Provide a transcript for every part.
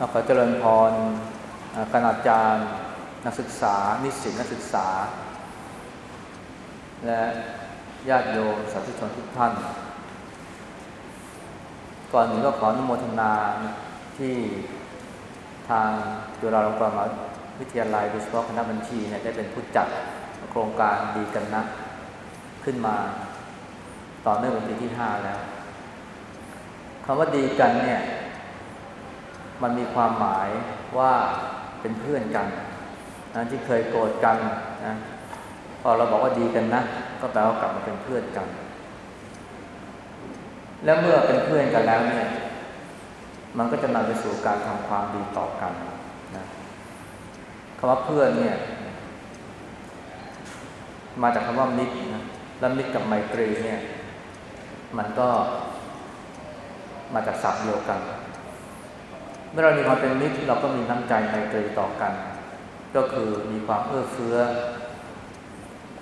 ขอเจริญพรคณาจารย์ นักศึกษา นิสิตนักศึกษา และญาติโยมสาธุชนทุกท่าน ก่อนหนึ่งก็ขออนุโมทนาที่ทางจุฬาลงกรณ์มหาวิทยาลัยโดยเฉพาะคณะบัญชีเนี่ยได้เป็นผู้จัดโครงการดีกันนะขึ้นมาต่อเนื่องเป็นปีที่ห้าแล้วคำว่าดีกันเนี่ย มันมีความหมายว่าเป็นเพื่อนกันนะที่เคยโกรธกันนะพอเราบอกว่าดีกันนะ ก็แปลว่ากลับมาเป็นเพื่อนกัน แล้วเมื่อเป็นเพื่อนกันแล้วเนี่ย มันก็จะนำไปสู่การทำความดีต่อกันนะคำว่าเพื่อนเนี่ย มาจากคำว่ามิตรนะแล้วมิตรกับไมตรีเนี่ย มันก็มาจากศัพท์เดียวกัน เมื่อเรามีความเป็นมิตรเราก็มีน้ำใจไมตรีต่อกัน ก็คือมีความเอื้อเฟื้อ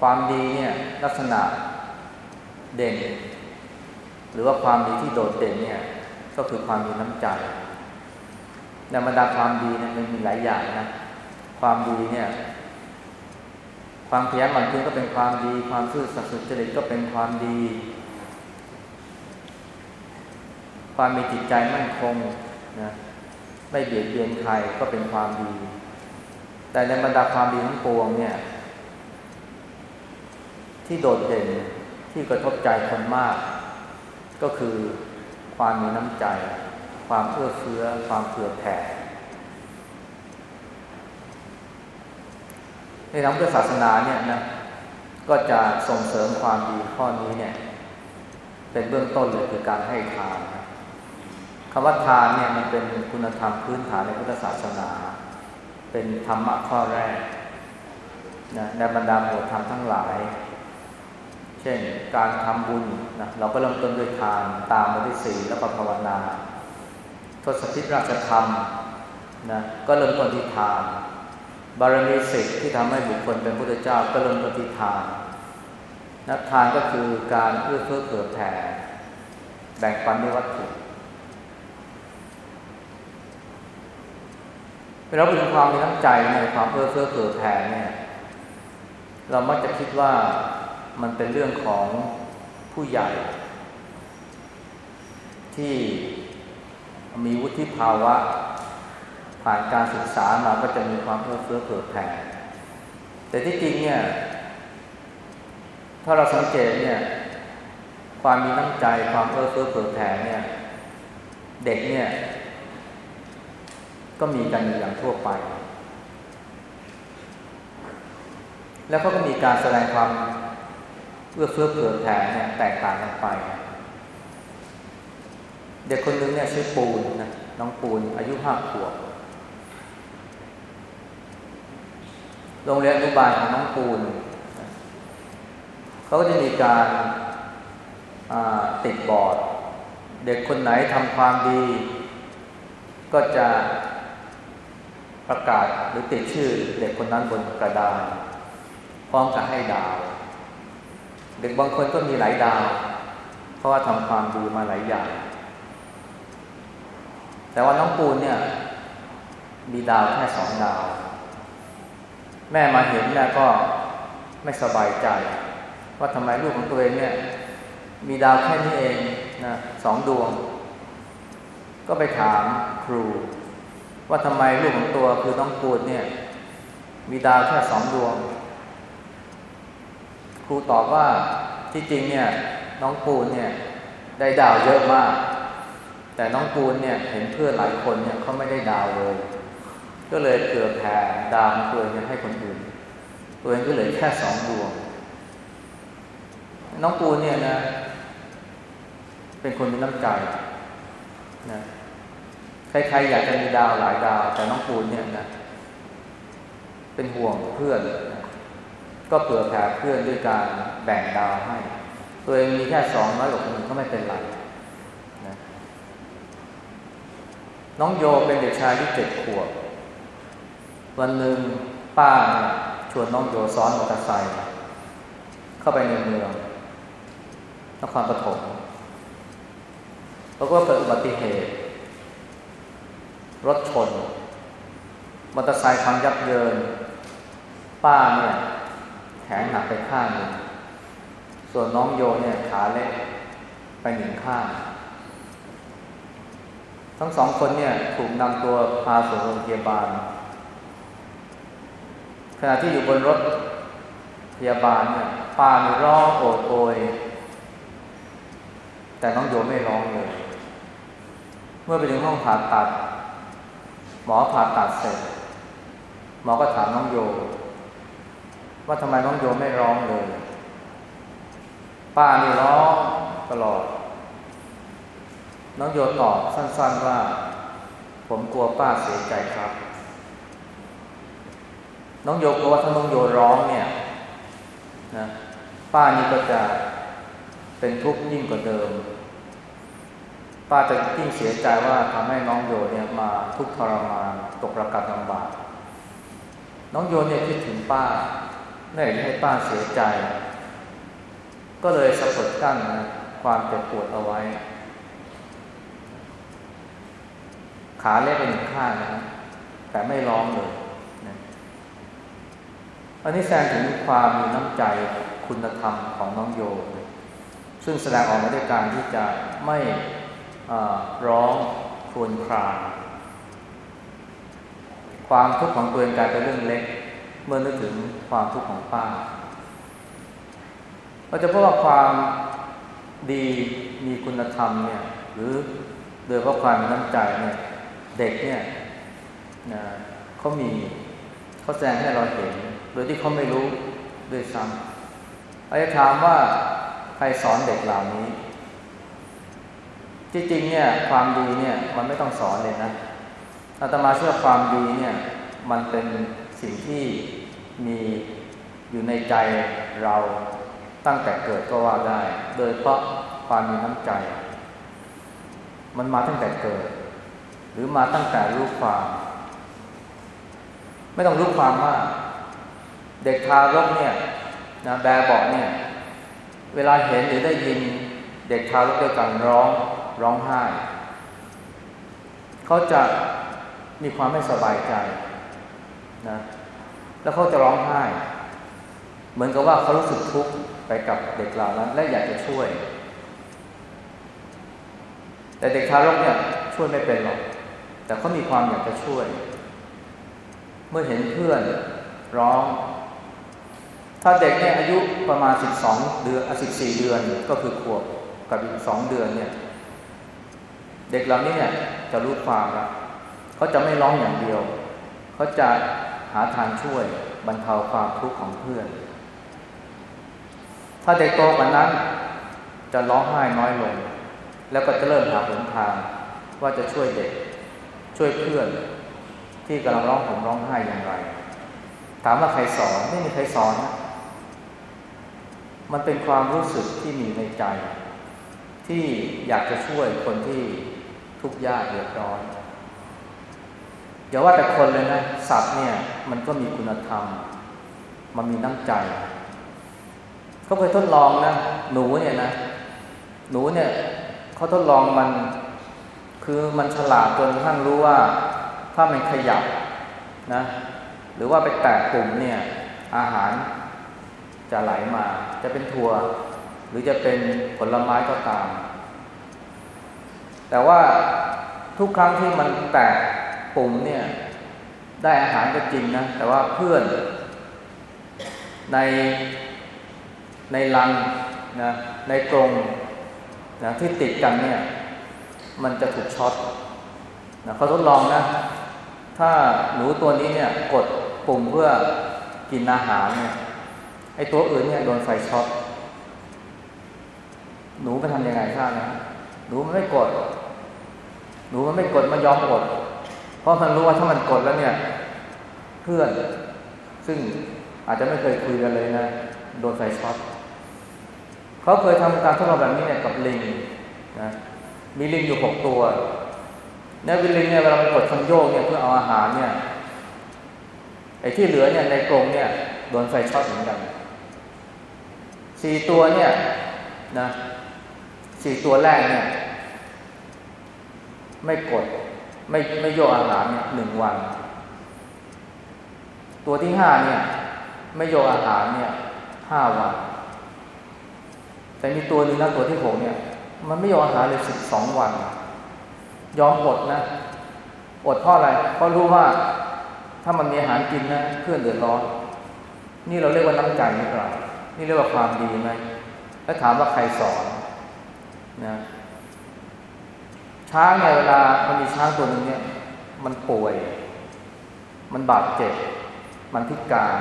ความดีเนี่ยลักษณะเด่น หรือว่าความดีที่โดดเด่นเนี่ยก็คือความมีน้ำใจในบรรดาความดีเนี่ยมันมีหลายอย่างนะความดีเนี่ยความเพียรหมั่นเพียรก็เป็นความดี ความซื่อสัตย์สุจริตก็เป็นความดี ความมีจิตใจมั่นคงนะ ไม่เบียดเบียนใครก็เป็นความดี แต่ในบรรดาความดีทั้งปวงเนี่ย ที่โดดเด่นที่กระทบใจคนมาก ก็คือความมีน้ำใจ ความเอื้อเฟื้อ ความเผื่อแผ่ในทางพุทธศาสนาเนี่ยนะก็จะส่งเสริมความดีข้อนี้เนี่ย เป็นเบื้องต้นเลยคือการให้ทาน คำว่าทานเนี่ยมันเป็นคุณธรรมพื้นฐานในพุทธศาสนา เป็นธรรมะข้อแรกนะในบรรดาหมวดธรรมทั้งหลาย เช่นการทำบุญนะเราก็เริ่มต้นด้วยทานตามมาด้วยศีลแล้วก็ภาวนาทศพิธราชธรรมนะก็เริ่มต้นที่ทาน บารมีสิทธิ์ที่ทำให้บุคคลเป็นพระเจ้าก็เริ่มต้นที่ทานนะทานก็คือการเอื้อเฟื้อเผื่อแผ่แบ่งปันด้วยวัตถุ เราเป็นความมีน้ำใจในความเอื้อเฟื้อเผื่อแผ่เนี่ยเรามักจะคิดว่ามันเป็นเรื่องของผู้ใหญ่ ที่มีวุฒิภาวะ ผ่านการศึกษามาก็จะมีความเอื้อเฟื้อเผื่อแผ่แต่ที่จริงเนี่ย ถ้าเราสังเกตเนี่ย ความมีน้ำใจความเอื้อเฟื้อเผื่อแผ่เนี่ย เด็กเนี่ย ก็มีกันอย่างทั่วไป แล้วก็มีการแสดงความเอื้อเฟื้อเผื่อแผ่เนี่ยแตกต่างกันไป เด็กคนนึงเนี่ยชื่อปูนนะน้องปูนอายุห้าขวบโรงเรียนอนุบาลของน้องปูนเขาก็จะมีการติดบอร์ด เด็กคนไหนทำความดี ก็จะ ประกาศหรือติดชื่อเด็กคนนั้นบนกระดานพร้อมกับให้ดาว เด็กบางคนก็มีหลายดาว เพราะว่าทำความดีมาหลายอย่าง แต่ว่าน้องปูนเนี่ย มีดาวแค่สองดาว แม่มาเห็นแม่ก็ไม่สบายใจ ว่าทำไมลูกของตัวเองเนี่ย มีดาวแค่นี้เองนะสองดวง ก็ไปถามครู ว่าทำไมลูกของตัวคือน้องปูดเนี่ย มีดาวแค่สองดวง ครูตอบว่าที่จริงเนี่ยน้องปูนเนี่ยได้ดาวเยอะมาก แต่น้องปูนเนี่ยเห็นเพื่อนหลายคนเนี่ยเขาไม่ได้ดาวเลย ก็เลยเกือแผ่ดาวตัวเองให้คนอื่น ตัวเองก็เหลือแค่สองดวง น้องปูนเนี่ยนะเป็นคนมีน้ำใจนะ ใครๆอยากจะมีดาวหลายดาว แต่น้องปูนเนี่ยนะเป็นห่วงเพื่อนนะก็เผื่อแผ่เพื่อนด้วยการแบ่งดาวให้ ตัวเองมีแค่สองน้อยกว่าคนอื่นก็ไม่เป็นไรนะน้องโยเป็นเด็กชายที่เจ็ดขวบ วันหนึ่งป้าชวนน้องโยซ้อนมอเตอร์ไซค์เข้าไปในเมืองนครปฐมแล้วก็เกิดอุบัติเหตุ รถชนมอเตอร์ไซค์พังยับเยิน ป้าเนี่ยแขนหักไปข้างหนึ่งส่วนน้องโยเนี่ยขาเล็กไปหนึ่งข้าง ทั้งสองคนเนี่ยถูกนำตัวพาส่งโรงพยาบาล ขณะที่อยู่บนรถพยาบาลเนี่ยป้ามีร้องโอดโอย แต่น้องโยไม่ร้องเลย เมื่อไปถึงห้องผ่าตัด หมอผ่าตัดเสร็จ หมอก็ถามน้องโย ว่าทำไมน้องโยไม่ร้องเลย ป้านี่ร้องตลอด น้องโยตอบสั้น ๆว่า ผมกลัวป้าเสียใจครับ น้องโยกลัวว่าถ้าน้องโยร้องเนี่ยนะป้านี่ก็จะเป็นทุกข์ยิ่งกว่าเดิม ป้าจะยิ่งเสียใจว่าทำให้น้องโยเนี่ยมาทุกข์ทรมานตกระกำลำบากน้องโยเนี่ยคิดถึงป้าไม่อยากให้ป้าเสียใจ ก็เลยสะกดกั้นความเจ็บปวดเอาไว้ ขาเล็กไปหนึ่งข้างนะแต่ไม่ร้องเลยนะอันนี้แสดงถึงความมีน้ำใจคุณธรรมของน้องโยซึ่งแสดงออกมาด้วยการที่จะไม่ ร้องครวญครางความทุกข์ของตัวเองกลายเป็นเรื่องเล็ก เมื่อนึกถึงความทุกข์ของป้าเราจะพบว่าความดีมีคุณธรรมเนี่ย หรือโดยเพราะความน้ำใจเนี่ยเด็กเนี่ยนะเขามีเขาแสดงให้เราเห็น โดยที่เขาไม่รู้ด้วยซ้ำอาจจะถามว่าใครสอนเด็กเหล่านี้ ที่จริงเนี่ยความดีเนี่ยมันไม่ต้องสอนเลยนะอาตมาเชื่อความดีเนี่ยมันเป็นสิ่งที่มีอยู่ในใจเราตั้งแต่เกิดก็ว่าได้ โดยเพราะความมีน้ำใจ มันมาตั้งแต่เกิด หรือมาตั้งแต่รู้ความ ไม่ต้องรู้ความว่าเด็กทารกเนี่ยนะแบเบอกเนี่ย เวลาเห็นหรือได้ยินเด็กทารกด้วยกันร้อง ร้องไห้ เขาจะมีความไม่สบายใจนะแล้วเขาจะร้องไห้ เหมือนกับว่าเขารู้สึกทุกข์ไปกับเด็กเหล่านั้น และอยากจะช่วย แต่เด็กทารกเนี่ยช่วยไม่เป็นหรอก แต่เขามีความอยากจะช่วย เมื่อเห็นเพื่อนร้อง ถ้าเด็กเนี่ยอายุประมาณสิบสองเดือนสิบสี่เดือนก็คือขวบกับอีกสองเดือนเนี่ย เด็กเหล่านี้เนี่ยจะรู้ความแล้วเขาจะไม่ร้องอย่างเดียว เขาจะหาทางช่วยบรรเทาความทุกข์ของเพื่อน ถ้าเด็กโตกว่านั้นจะร้องไห้น้อยลง แล้วก็จะเริ่มหาหนทาง ว่าจะช่วยเด็ก ช่วยเพื่อน ที่กำลังร้องผมร้องไห้อย่างไร ถามว่าใครสอนไม่มีใครสอนนะมันเป็นความรู้สึกที่มีในใจ ที่อยากจะช่วยคนที่ ทุกข์ยากเดือดร้อนอย่าว่าแต่คนเลยนะสัตว์เนี่ย มันก็มีคุณธรรม มันมีน้ำใจเขาเคยทดลองนะหนูเนี่ยนะหนูเนี่ยเขาทดลองมัน คือมันฉลาดจนกระทั่งรู้ว่า ถ้ามันขยับนะ หรือว่าไปแตะปุ่มเนี่ย อาหารจะไหลมา จะเป็นถั่ว หรือจะเป็นผลไม้ก็ตาม แต่ว่าทุกครั้งที่มันแตะปุ่มเนี่ย ได้อาหารก็จริงนะ แต่ว่าเพื่อนในในลังนะในกรงนะที่ติดกันเนี่ย มันจะถูกช็อตนะเขาทดลองนะ ถ้าหนูตัวนี้เนี่ยกดปุ่มเพื่อกินอาหารเนี่ยไอตัวอื่นเนี่ยโดนไฟช็อตหนูมันทำยังไงท่านะ หนูมันไม่กด หนูมันไม่กดมันยอมกด เพราะมันรู้ว่าถ้ามันกดแล้วเนี่ย เพื่อน ซึ่งอาจจะไม่เคยคุยกันเลยนะ โดนไฟช็อตเขาเคยทำการทดลองแบบนี้เนี่ยกับลิงนะมีลิงอยู่หกตัวเนี่ยวิลิงเนี่ยเวลามันกดคันโยกเนี่ยเพื่อเอาอาหารเนี่ยไอ้ที่เหลือเนี่ยในกรงเนี่ยโดนไฟช็อตเหมือนกันสี่ตัวเนี่ยนะ สี่ตัวแรกเนี่ย ไม่กด ไม่ไม่โยกอาหารเนี่ยหนึ่งวัน ตัวที่ห้าเนี่ย ไม่โยกอาหารเนี่ยห้าวัน แต่มีตัวนี้นะตัวที่หกเนี่ย มันไม่โยกอาหารเลยสิบสองวัน ยอมอดนะอดเพราะอะไรเพราะรู้ว่าถ้ามันมีอาหารกินนะเพื่อนเดือดร้อนนี่เราเรียกว่าน้ำใจหรือเปล่านี่เรียกว่าความดีไหมแล้วถามว่าใครสอน นะช้างในเวลามันมีช้างตัวนึงเนี่ย มันป่วย มันบาดเจ็บ มันพิการ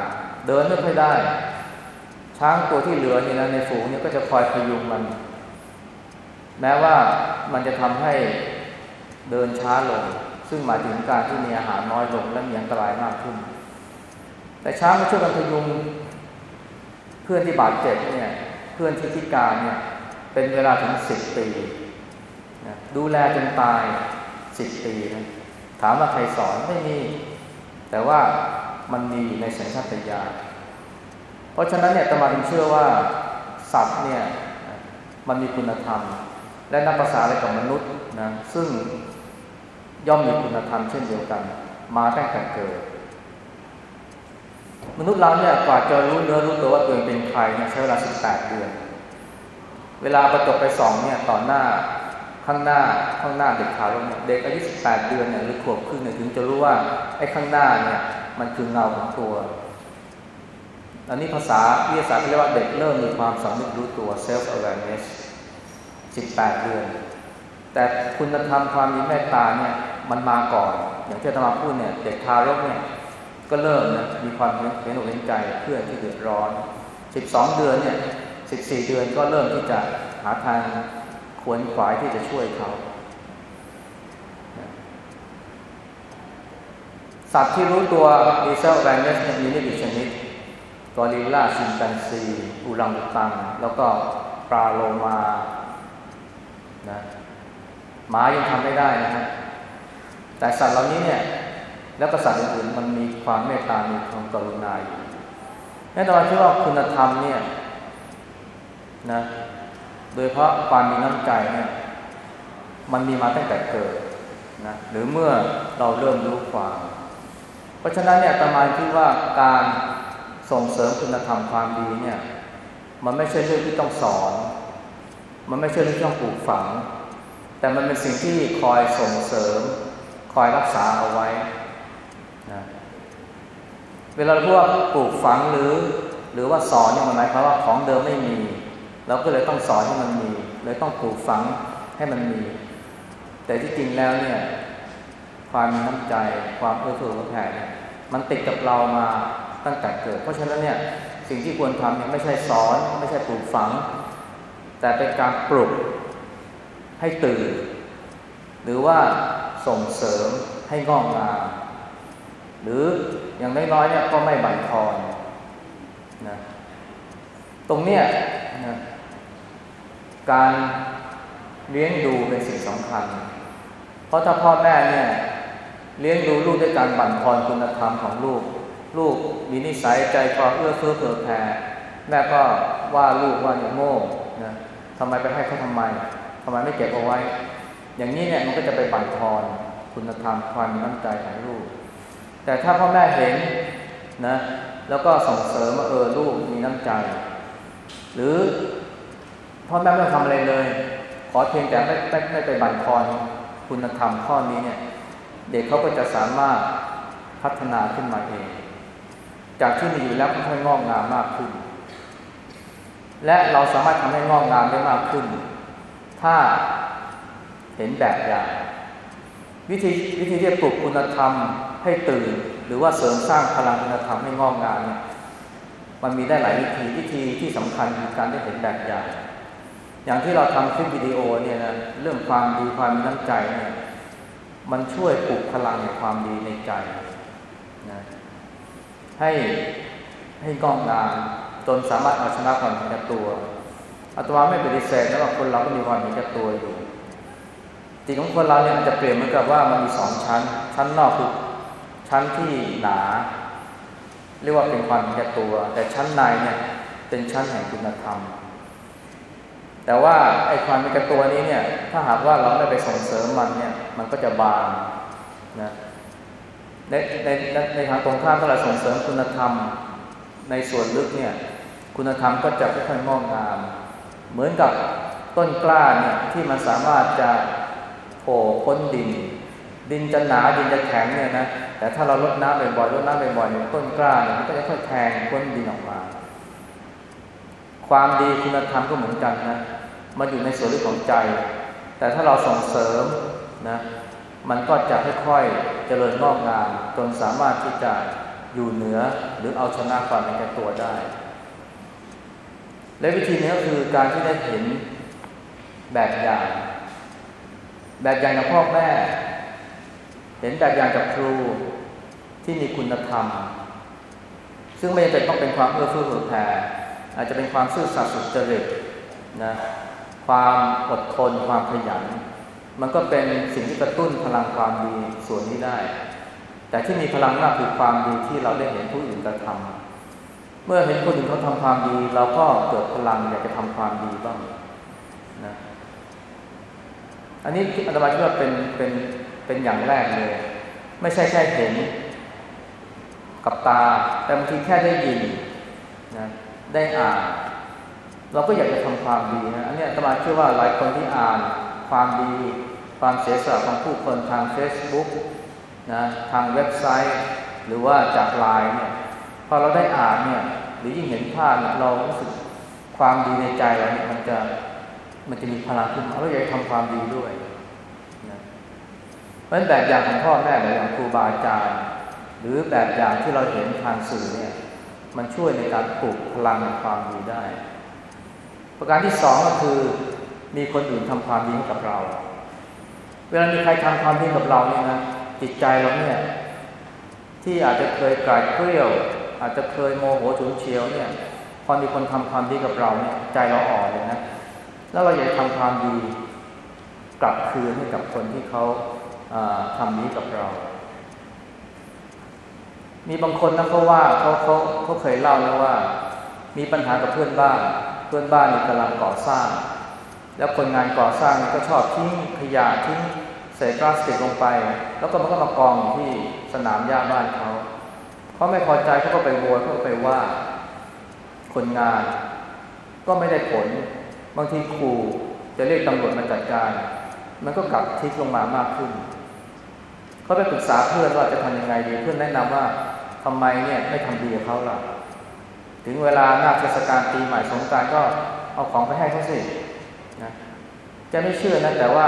เดินไม่ค่อยได้ ช้างตัวที่เหลือนี่นะในฝูงเนี่ยก็จะคอยพยุงมัน แม้ว่ามันจะทำให้เดินช้าลง ซึ่งหมายถึงการที่มีอาหารน้อยลงและมีอันตรายมากขึ้น แต่ช้างก็ช่วยกันพยุง เพื่อนที่บาดเจ็บเนี่ย เพื่อนที่พิการเนี่ย เป็นเวลาถึงสิบปีนะดูแลจนตายสิบปีนะถามว่าใครสอนไม่มี แต่ว่ามันมีในสัญชาตญาณเพราะฉะนั้นเนี่ยตมาถึงเชื่อว่าสัตว์เนี่ยมันมีคุณธรรม และนับภาษาอะไรกับมนุษย์นะซึ่งย่อมมีคุณธรรมเช่นเดียวกัน มาตั้งแต่เกิด มนุษย์เราเนี่ยกว่าจะรู้เนื้อรู้ตัวว่าตัวเองเป็นใครเนี่ยใช้เวลา 18 เดือน เวลาประจบไปสองเนี่ยต่อหน้าข้างหน้าข้างหน้าเด็กขาวลงเด็กอายุ18 เดือนเนี่ยหรือขวบครึ่งเนี่ยถึงจะรู้ว่าไอ้ข้างหน้าเนี่ยมันคือเงาของตัว อันนี้ภาษาวิทยาศาสตร์เรียกว่าเด็กเริ่มมีความสำนึกรู้ตัว self awareness 18 เดือน แต่คุณธรรมความมีเมตตาเนี่ยมันมาก่อน อย่างที่ธรรมาพูดเนี่ยเด็กทารกเนี่ยก็เริ่มนะมีความเห็นอกเห็นใจเพื่อนที่เดือดร้อน 12 เดือนเนี่ย 14 เดือนก็เริ่มที่จะหาทางขวนขวายที่จะช่วยเขาสัตว์ที่รู้ตัวมีเซลแวนเนสมีไม่กี่ชนิดกอริลลาชิมแปนซีอูรังอุตัง แล้วก็ปลาโลมานะหมายังทำไม่ได้นะฮะแต่สัตว์เหล่านี้เนี่ย แล้วก็สัตว์อื่นๆมันมีความเมตตา มีความกรุณาอยู่แน่นอนที่ว่าคุณธรรมเนี่ย นะโดยเพราะความมีน้ำใจเนี่ยมันมีมาตั้งแต่เกิดนะหรือเมื่อเราเริ่มรู้ความ เพราะฉะนั้นเนี่ยตมาคิดว่าการส่งเสริมคุณธรรมความดีเนี่ยมันไม่ใช่เรื่องที่ต้องสอน มันไม่ใช่เรื่องที่ต้องปลูกฝัง แต่มันเป็นสิ่งที่คอยส่งเสริม คอยรักษาเอาไว้นะเวลาพูดว่าปลูกฝังหรือ หรือว่าสอนเนี่ยมันหมายความว่าของเดิมไม่มี เราก็เลยต้องสอนให้มันมีเลยต้องปลูกฝังให้มันมี แต่ที่จริงแล้วเนี่ยความมีน้ำใจความเอื้อเฟื้อแผ่เนี่ยมันติดกับเรามาตั้งแต่เกิด เพราะฉะนั้นเนี่ยสิ่งที่ควรทำเนี่ยไม่ใช่สอน ไม่ใช่ปลูกฝัง แต่เป็นการปลุกให้ตื่น หรือว่าส่งเสริมให้งอกงามหรืออย่างน้อยๆเนี่ยก็ไม่บั่นทอนนะตรงเนี้ยนะ การเลี้ยงดูเป็นสิ่งสำคัญ เพราะถ้าพ่อแม่เนี่ยเลี้ยงดูลูกด้วยการบั่นทอนคุณธรรมของลูก ลูกมีนิสัยใจคอเอื้อเฟื้อเผื่อแผ่แม่ก็ว่าลูกว่าอย่างโง่นะทำไมไปให้เขาทำไมทำไมไม่เก็บเอาไว้ อย่างนี้เนี่ยมันก็จะไปบั่นทอนคุณธรรมความมีน้ำใจของลูก แต่ถ้าพ่อแม่เห็นนะแล้วก็ส่งเสริมว่าเออลูกมีน้ำใจ หรือ พ่อแม่ไม่ต้องทำอะไรเลย ขอเพียงแต่ไม่ไม่ไม่ไปบั่นทอนคุณธรรมข้อนี้เนี่ย เด็กเขาก็จะสามารถพัฒนาขึ้นมาเอง จากที่มีอยู่แล้วค่อยๆงอกงามมากขึ้น และเราสามารถทำให้งอกงามได้มากขึ้น ถ้าเห็นแบบอย่างวิธีวิธีที่จะปลุกคุณธรรมให้ตื่น หรือว่าเสริมสร้างพลังคุณธรรมให้งอกงามเนี่ยมันมีได้หลายวิธีวิธีที่สำคัญคือการได้เห็นแบบอย่าง อย่างที่เราทำคลิปวิดีโอเนี่ยนะเรื่องความดีความมีน้ำใจเนี่ยมันช่วยปลุกพลังในความดีในใจนะให้ให้งอกงามจนสามารถเอาชนะความเห็นแก่ตัวอาตมาไม่ปฏิเสธนะว่าคนเราก็มีความเห็นแก่ตัวอยู่จิตของคนเราเนี่ยจะเปลี่ยนเหมือนกับว่ามันมีสองชั้น ชั้นนอกคือชั้นที่หนา เรียกว่าเป็นความเห็นแก่ตัว แต่ชั้นในเนี่ยเป็นชั้นแห่งคุณธรรม แต่ว่าไอ้ความเป็นกระตัวนี้เนี่ย ถ้าหากว่าเราไม่ไปส่งเสริมมันเนี่ย มันก็จะบางนะในในในทางตรงข้ามถ้าเราส่งเสริมคุณธรรม ในส่วนลึกเนี่ย คุณธรรมก็จะค่อยๆงอกงาม เหมือนกับต้นกล้าเนี่ยที่มันสามารถจะโผล่พ้นดิน ดินจะหนาดินจะแข็งเนี่ยนะแต่ถ้าเราลดน้ำบ่อยๆลดน้ำบ่อยๆเนี่ยต้นกล้าเนี่ยมันก็จะค่อยแทงพ้นดินออกมา ความดีคุณธรรมก็เหมือนกันนะมันอยู่ในส่วนลึกของใจ แต่ถ้าเราส่งเสริมนะมันก็จะค่อยๆเจริญงอกงามจนสามารถที่จะอยู่เหนือหรือเอาชนะความเป็นแก่ตัวได้ และวิธีนี้ก็คือการที่ได้เห็นแบบอย่าง แบบอย่างจากพ่อแม่ เห็นแบบอย่างจากครูที่มีคุณธรรม ซึ่งไม่จำเป็นต้องเป็นความเอื้อเฟื้อเผื่อแผ่ อาจจะเป็นความซื่อสัตย์สุจริตนะความอดทนความขยัน มันก็เป็นสิ่งที่กระตุ้นพลังความดีส่วนนี้ได้ แต่ที่มีพลังมากคือความดีที่เราได้เห็นผู้อื่นกระทำเมื่อเห็นคนอื่นเขาทำความดี เราก็เกิดพลังอยากจะทำความดีบ้างนะอันนี้อาตมาคิดว่าเป็นเป็นเป็นอย่างแรกเลย ไม่ใช่แค่เห็นกับตา แต่บางทีแค่ได้ยิน ได้อ่าน เราก็อยากจะทำความดีนะอันนี้ตมาเชื่อว่าหลายคนที่อ่านความดี ความเสียสละของผู้คนทาง Facebook นะทางเว็บไซต์ หรือว่าจากไลน์เนี่ยพอเราได้อ่านเนี่ยหรือยิ่งเห็นภาพเรารู้สึกความดีในใจเราเนี่ยมันจะมันจะมีพลังขึ้นเราอยากทำความดีด้วยนะเพราะฉะนั้นแบบอย่างของพ่อแม่แบบอย่างครูบาอาจารย์ หรือแบบอย่างที่เราเห็นทางสื่อเนี่ย มันช่วยในการปลุกพลังความดีได้ ประการที่สองก็คือมีคนอื่นทำความดีกับเรา เวลามีใครทำความดีกับเราเนี่ยนะจิตใจเราเนี่ยที่อาจจะเคยกลายเกลียว อาจจะเคยโมโหฉุนเฉียวเนี่ยพอมีคนทำความดีกับเราเนี่ยใจเราอ่อนเลยนะแล้วเราอยากทำความดีกลับคืนให้กับคนที่เขาทำนี้กับเรา มีบางคนนะเขาว่าเขาเขาเขาเคยเล่าแล้วว่า มีปัญหากับเพื่อนบ้าน เพื่อนบ้านนี่กำลังก่อสร้าง แล้วคนงานก่อสร้างก็ชอบทิ้งขยะทิ้งเศษพลาสติกลงไป แล้วก็มันก็มากองที่สนามหญ้าบ้านเขาเขาไม่พอใจเขาก็ไปโวยเขาก็ไปว่า คนงานก็ไม่ได้ผล บางทีครูจะเรียกตำรวจมาจัดการ มันก็กลับทิศลงมามากขึ้นเขาไปปรึกษาเพื่อนว่าจะทำยังไงดีเพื่อนแนะนำว่า ทำไมเนี่ยไม่ทำดีกับเขาล่ะ ถึงเวลาหน้าเทศกาลปีใหม่สงการก็เอาของไปให้เขาสินะจะไม่เชื่อนะแต่ว่า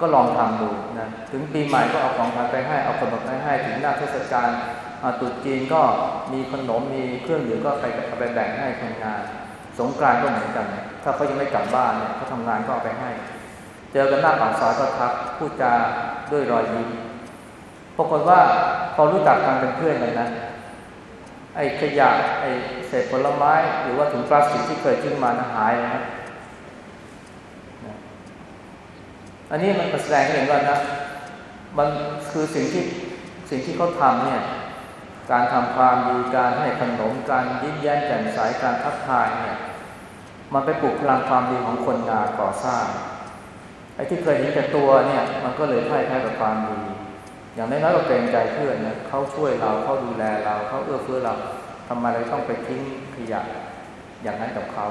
ก็ลองทำดูนะถึงปีใหม่ก็เอาของขวัญไปให้เอาขนมไปให้ถึงหน้าเทศกาลตรุษจีนก็มีขนมมีเครื่องดื่มก็ไปไปแบ่งให้คนงาน สงกรานต์ก็เหมือนกัน ถ้าเขายังไม่กลับบ้านเนี่ยเขาทำงานก็เอาไปให้ เจอกันหน้าปากซอยก็ทักพูดจาด้วยรอยยิ้ม ปรากฏว่าพอรู้จักกันเป็นเพื่อนเลยนะ ไอ้ขยะไอ้เศษผลไม้ หรือว่าถุงพลาสติกที่เคยทิ้งมานะหายนะอันนี้มันแสดงให้เห็นว่านะ มันคือสิ่งที่สิ่งที่เขาทำเนี่ย การทำความดีการให้ขนมการยิ้มแย้มแจ่มใสการทักทายเนี่ย มันไปปลุกพลังความดีของคนงานก่อสร้างไอ้ที่เคยเห็นแก่ตัวเนี่ย มันก็เลยพ่ายแพ้กับความดี อย่างน้อยๆเราเกรงใจเพื่อนนะเขาช่วยเราเขาดูแลเราเขาเอื้อเฟื้อเราทำไมเราต้องไปทิ้งขยะอย่างนั้นกับเขา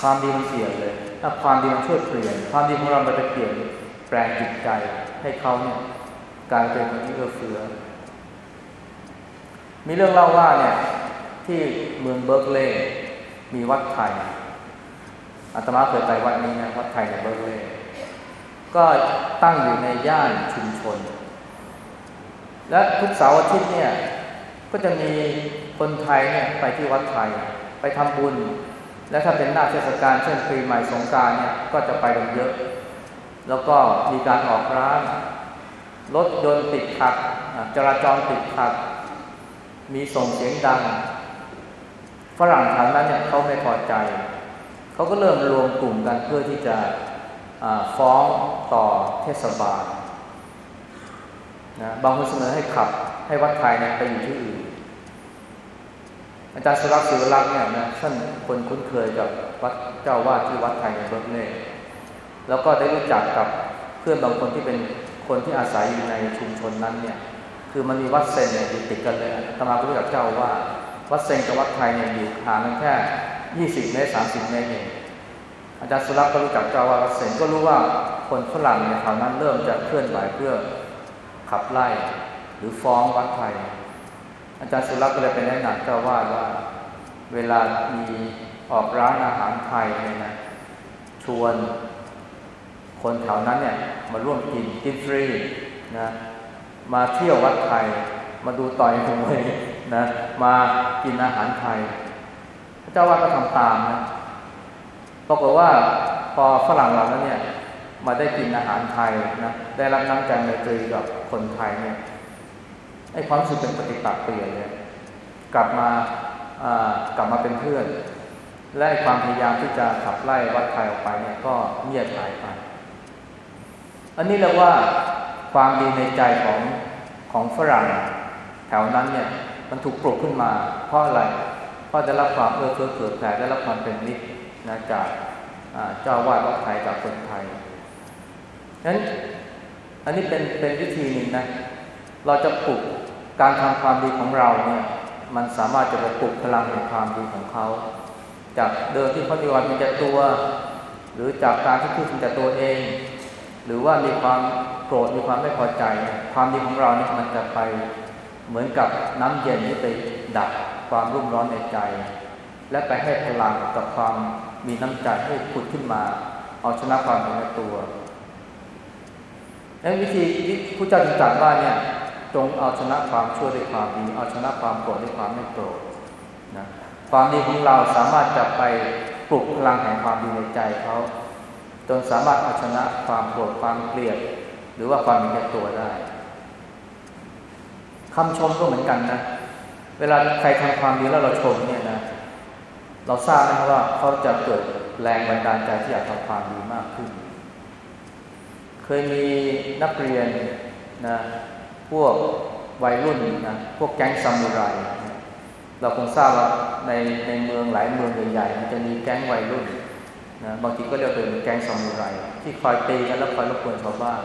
ความดีมันเปลี่ยนเลย ถ้าความดีมันช่วยเปลี่ยน ความดีของเรามันจะเปลี่ยนแปลงจิตใจให้เขาเนี่ยกลายเป็นคนที่เอื้อเฟื้อ มีเรื่องเล่าว่าเนี่ยที่เมืองเบิร์กเลย์มีวัดไทยอาตมาเคยไปวัดนี้นะวัดไทยในเบิร์กเลย์ก็ตั้งอยู่ในย่านชุมชน และทุกเสาร์อาทิตย์เนี่ยก็จะมีคนไทยเนี่ยไปที่วัดไทย ไปทำบุญ และถ้าเป็นหน้าเทศกาลเช่นปีใหม่สงการเนี่ยก็จะไปกันเยอะ แล้วก็มีการออกร้านรถยนต์ติดขัดจราจรติดขัด มีส่งเสียงดังฝรั่งทางนั้นเนี่ยเขาไม่พอใจ เขาก็เริ่มรวมกลุ่มกันเพื่อที่จะฟ้องต่อเทศบาล นะบางคนเสนอให้ขับให้วัดไทยเนี่ยไปอยู่ที่อื่น อาจารย์สุรักษ์ศิวรักษ์เนี่ยนะท่านคนคุ้นเคยกับวัดเจ้าวาดที่วัดไทยในเบิร์กเน่แล้วก็ได้รู้จักกับเพื่อนบางคนที่เป็นคนที่อาศัยอยู่ในชุมชนนั้นเนี่ย คือมันมีวัดเซนเนี่ยอยู่ติดกันเลยตมารู้จักเจ้าว่าวัดเซนกับวัดไทยเนี่ยอยู่ห่างกันแค่ยี่สิบเมตรสามสิบเมตรเองอาจารย์สุรักษ์ก็รู้จักเจ้าว่าวัดเซนก็รู้ว่าคนฝรั่งเนี่ยแถวนั้นเริ่มจะเคลื่อนไหวเพื่อ ขับไล่หรือฟ้องวัดไทย อาจารย์สุรักษ์ก็เลยไปแนะนำเจ้าว่าว่า เวลามีออกร้านอาหารไทยเนี่ยนะชวนคนแถวนั้นเนี่ยมาร่วมกินกินฟรีนะมาเที่ยววัดไทย มาดูต่อยมวยนะมากินอาหารไทย พระเจ้าว่าก็ทำตามนะปรากฏว่าพอฝรั่งเรานั้นเนี่ย มาได้กินอาหารไทยนะได้รับน้ำใจในตรีกับคนไทยเนี่ยไอ้ความรู้สึกเป็นปฏิปักษ์เปลี่ยนเลยกลับมากลับมาเป็นเพื่อน และความพยายามที่จะขับไล่วัดไทยออกไปเนี่ยก็เงียบหายไป อันนี้เรียกว่าความดีในใจของของฝรั่งแถวนั้นเนี่ยมันถูกปลุกขึ้นมา เพราะอะไรเพราะได้รับความเอื้อเฟื้อเกิดแผ่ได้รับความเป็นมิตรนะจากเจ้าวาดวัดไทยจากคนไทย นั้นอันนี้เป็นเป็นวิธีหนึ่งนะ เราจะปลุกการทำความดีของเราเนี่ยมันสามารถจะไปปลุกพลังในความดีของเขา จากเดิมที่เขามีวันมีแต่ตัว หรือจากการที่พูดถึงแต่ตัวเอง หรือว่ามีความโกรธมีความไม่พอใจ ความดีของเราเนี่ยมันจะไปเหมือนกับน้ำเย็นที่ไปดับความรุ่มร้อนในใจ และไปให้พลังกับความมีน้ำใจให้ผุดขึ้นมา เอาชนะความเป็นตัว และวิธีที่ผู้เจ้าจึงตรัสว่าเนี่ยจงเอาชนะความชั่วด้วยความดี เอาชนะความโกรธด้วยความไม่โกรธนะความดีของเราสามารถจะไปปลุกพลังแห่งความดีในใจเขาจนสามารถเอาชนะความโกรธความเกลียด หรือว่าความมีแก่ตัวได้คำชมก็เหมือนกันนะ เวลาใครทำความดีแล้วเราชมเนี่ยนะ เราทราบไหมครับว่าเขาจะเกิดแรงบันดาลใจที่อยากทำความดีมากขึ้น ยมีนักเรียนนะพวกวัยรุ่นนะพวกแก๊งซามูไรเราคงทราบว่าในในเมืองหลายเมืองใหญ่ๆมันจะมีแก๊งวัยรุ่นนะบางทีก็เรียกเป็นแก๊งซามูไร ที่คอยตีกันแล้วคอยรบกวนชาวบ้าน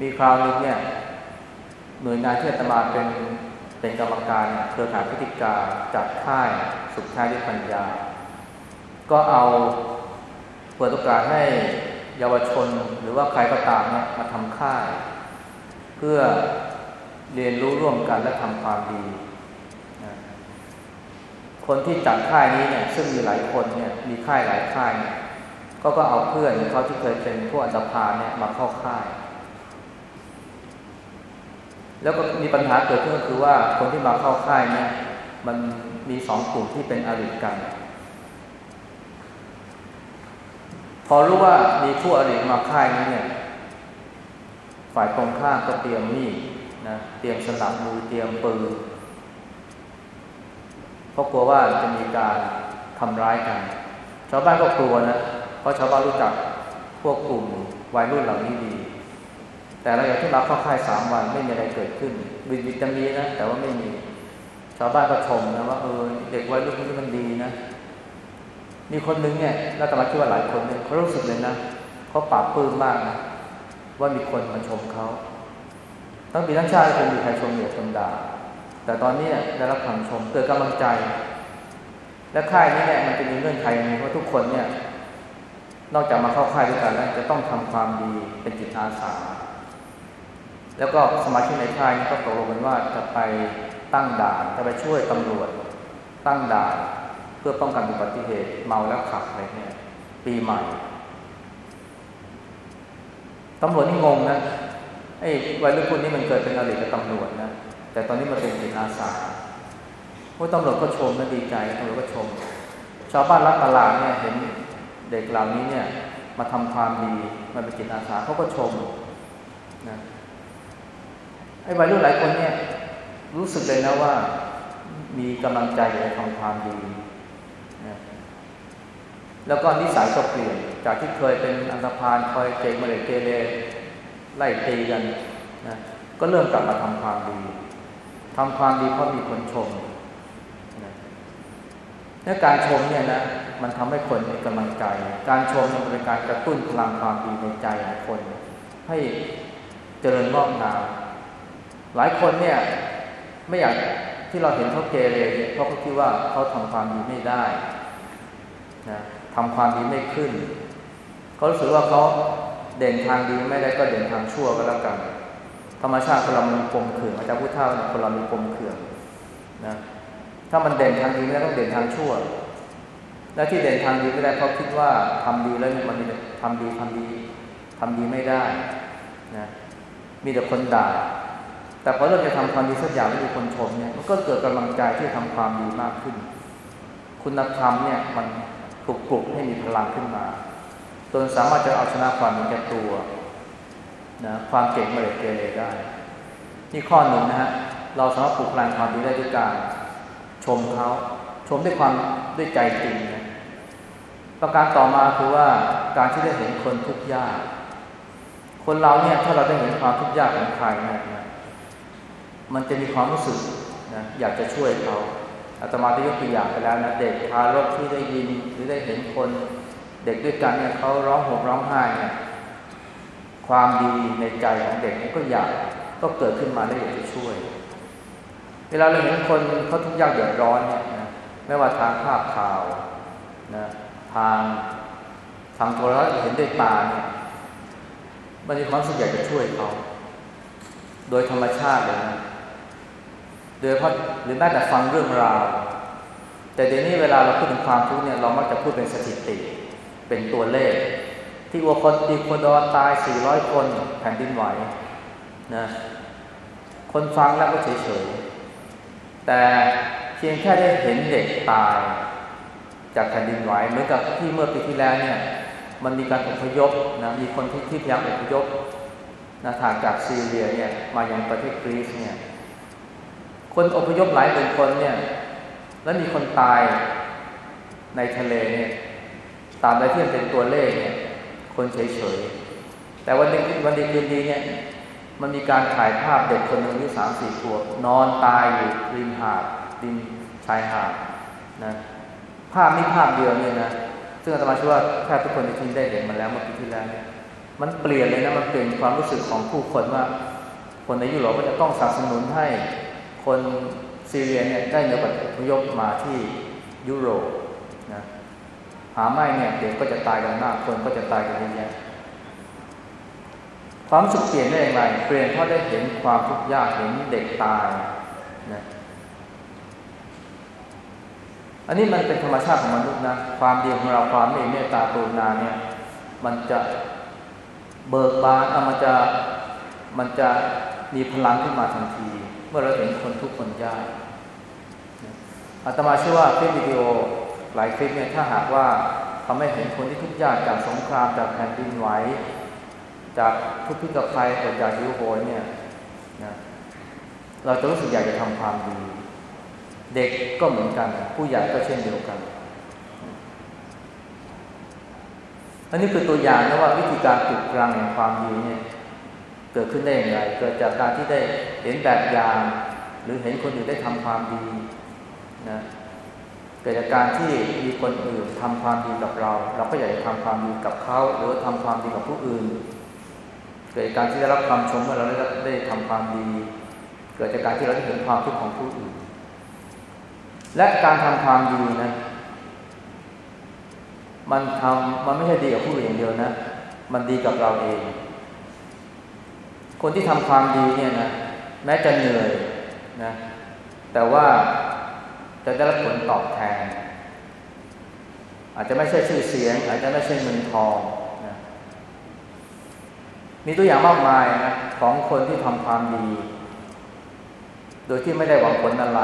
มีคราวนึงเนี่ยหน่วยงานที่อาตมาเป็นเป็นกรรมการเครือข่ายพฤติการจัดค่ายสุขท้ายด้วยปัญญา ก็เอาเปิดโอกาสให้ เยาวชนหรือว่าใครก็ตามเนี่ยมาทำค่าย เพื่อเรียนรู้ร่วมกันและทำความดี คนที่จัดค่ายนี้เนี่ยซึ่งมีหลายคนเนี่ยมีค่ายหลายค่ายเนี่ยก็ก็เอาเพื่อนเขาที่เคยเป็นผู้อันตพาเนี่ยมาเข้าค่าย แล้วก็มีปัญหาเกิดขึ้นก็คือว่าคนที่มาเข้าค่ายเนี่ยมันมีสองกลุ่มที่เป็นอริกัน พอรู้ว่ามีผู้อริมาค่ายนี้เนี่ย ฝ่ายตรงข้ามก็เตรียมมีดนะเตรียมสนับมือเตรียมปืนเพราะกลัวว่าจะมีการทำร้ายกัน ชาวบ้านก็กลัวนะเพราะชาวบ้านรู้จักพวกกลุ่มวัยรุ่นเหล่านี้ดี แต่เราอย่างที่เราเข้าค่ายสามวันไม่มีอะไรเกิดขึ้นวิวิจะมีนะแต่ว่าไม่มี ชาวบ้านก็ชมนะว่าเออเด็กวัยรุ่นนี้มันดีนะ มีคนหนึ่งเนี่ยน่าจะมาคิดว่าหลายคนเนี่ยเขารู้สึกเลยนะเขาปากปื้มมากนะว่ามีคนมาชมเขาทั้งปีทั้งชาติคงมีใครชมเหยียดชมด่าแต่ตอนนี้ได้รับคำชมเกิดกำลังใจ และค่ายนี้เนี่ยมันจะมีเงื่อนไขนึงว่าทุกคนเนี่ยนอกจากมาเข้าค่ายด้วยกันแล้วจะต้องทำความดีเป็นจิตอาสา แล้วก็สมาชิกในค่ายก็ตกลงกันว่าจะไปตั้งด่านจะไปช่วยตำรวจ ตั้งด่าน พื่อป้องกันอุบัติเหตุเมาแล้วขับอะไรเนี่ยปีใหม่ตำรวจนี่งงนะไอ้วัยรุ่นคนนี้มันเกิดเป็นอริกับตำรวจนะแต่ตอนนี้มันเป็นจิตอาสาพวกตำรวจก็ชมและดีใจตำรวจก็ชม ชาวบ้านรักตลาดเนี่ยเห็นเด็กเหล่านี้เนี่ยมาทำความดีมาเป็นจิตอาสาเขาก็ชมนะไอ้วัยรุ่นหลายคนเนี่ยรู้สึกเลยนะว่า มีกำลังใจอยากจะทำความดี แล้วก็นิสัยก็เปลี่ยน จากที่เคยเป็นอันธพาลคอยเกงมาเลเกเรไล่ตีกันนะก็เริ่มกลับมาทำความดีทำความดีเพราะมีคนชมนะและการชมเนี่ยนะมันทำให้คนมีกำลังใจ การชมมันเป็นการกระตุ้นพลังความดีในใจของคน ให้เจริญงอกงามหลายคนเนี่ยไม่อยากที่เราเห็นเขาเกเรเพราะเขาคิดว่าเขาทำความดีไม่ได้นะ ทำความดีไม่ขึ้นเขารู้สึกว่าเขาเด่นทางดีไม่ได้ก็เด่นทางชั่วก็แล้วกัน ธรรมชาติคนเรามีปมเขื่อนอาจารย์พุทธาคนเรามีปมเขื่อนนะถ้ามันเด่นทางดีไม่ได้ต้องเด่นทางชั่ว และที่เด่นทางดีไม่ได้เพราะคิดว่าทำดีแล้วมันทำดีทำดีทำดีไม่ได้นะมีแต่คนด่าแต่พอเราจะทำความดีสักอย่างไม่มีคนชมเนี่ยมันก็เกิดกำลังใจที่ทำความดีมากขึ้น คุณธรรมเนี่ยมัน ปลุกปลุกให้มีพลังขึ้นมาจนสามารถจะเอาชนะความมีแก่ตัวนะความเก่งมาเลเกเรได้ที่ข้อหนึ่งนะฮะเราสามารถปลุกพลังความดีได้ด้วยการ ชมเขาชมด้วยความด้วยใจจริงนะประการต่อมาคือว่าการที่ได้เห็นคนทุกข์ยาก คนเราเนี่ยถ้าเราได้เห็นความทุกข์ยากของใครเนี่ยมันจะมีความรู้สึกนะอยากจะช่วยเขา อาตมาได้ยกตัวอย่างไปแล้วนะเด็กทารกที่ได้ยินหรือได้เห็นคนเด็กด้วยกันเนี่ยเขาร้องห่มร้องไห้เนี่ยความดีในใจของเด็กก็อยากก็เกิดขึ้นมาได้อยากจะช่วย เวลาเราเห็นคนเขาทุกข์ยากเดือดร้อนเนี่ยนะไม่ว่าทางภาพข่าวนะทางทางโทรทัศน์เห็นด้วยตาเนี่ยมันมีความสุขอยากจะช่วยเขา โดยธรรมชาติเลยนะ โดยเพราะหรือแม้แต่ฟังเรื่องราว แต่เดี๋ยวนี้เวลาเราพูดถึงความทุกข์เนี่ยเรามักจะพูดเป็นสถิติ เป็นตัวเลข ที่วัวคนตีคนดอตาย 400 คนแผ่นดินไหวนะคนฟังแล้วก็เฉยๆ แต่เพียงแค่ได้เห็นเด็กตาย จากแผ่นดินไหวเหมือนกับที่เมื่อปีที่แล้วเนี่ยมันมีการอพยพนะมีคนที่ที่พยายามอพยพนะทางจากซีเรียเนี่ยมายังประเทศกรีซเนี่ย คนอพยพหลายหมื่นคนเนี่ย แล้วมีคนตายในทะเลเนี่ย ตามใดที่เป็นตัวเลขเนี่ย คนเฉยๆ แต่วันนึงวันดีคืนดีเนี่ย มันมีการถ่ายภาพเด็กคนหนึ่งอายุสามสี่ขวบนอนตายอยู่ริมหาดริมชายหาดนะ ภาพนี้ภาพเดียวเนี่ยนะ ซึ่งอาตมาเชื่อว่าแทบทุกคนในที่ได้เห็นมาแล้วเมื่อปีที่แล้วเนี่ยมันเปลี่ยนเลยนะ มันเปลี่ยนความรู้สึกของผู้คนว่า คนในยุโรปก็จะต้องสนับสนุนให้ คนซีเรียเนี่ยได้เนื้อปัตพยพมาที่ยุโรปนะหาไม่เนี่ยเด็กก็จะตายกันมากคนก็จะตายกันเยอะแยะความสุขเปลี่ยนได้อย่างไรเปลี่ยนเพราะได้เห็นความทุกข์ยากเห็นเด็กตายนะอันนี้มันเป็นธรรมชาติของมนุษย์นะความดีของเราความเมตตากรุณาเนี่ยมันจะเบิกบานอามันจะมันจะมีพลังขึ้นมาทันที มื่อเราเห็นคนทุกคนยากอาตมาเชื่อว่าคลิปวิดีโอหลายคลิปเนี่ยถ้าหากว่าทำให้เห็นคนที่ทุกข์ยากจากสงครามจากแผ่นดินไหวจากทุกพิกภัยอดอยากหิวโหยเนี่ยนะเราจะรู้สึกอยากจะทำความดี เด็กก็เหมือนกัน ผู้ใหญ่ก็เช่นเดียวกันอันนี้คือตัวอย่างนะว่าวิธีการปลุกพลังแห่งความดีเนี่ย เกิดขึ้นได้อย่างไร เกิดจากการที่ได้เห็นแบบอย่าง หรือเห็นคนอื่นได้ทำความดีนะเกิดจากการที่มีคนอื่นทำความดีกับเรา เราก็อยากจะทำความดีกับเขาหรือทำความดีกับผู้อื่น เกิดจากการที่ได้รับคำชมเมื่อเราได้ได้ทำความดี เกิดจากการที่เราได้เห็นความทุกข์ของผู้อื่น และการทำความดีนะมันทำมันไม่ใช่ดีกับผู้อื่นอย่างเดียวนะ มันดีกับเราเอง คนที่ทำความดีเนี่ยนะแม้จะเหนื่อยนะแต่ว่าจะได้รับผลตอบแทน อาจจะไม่ใช่ชื่อเสียง อาจจะไม่ใช่เงินทองนะมีตัวอย่างมากมายนะของคนที่ทำความดี โดยที่ไม่ได้หวังผลอะไร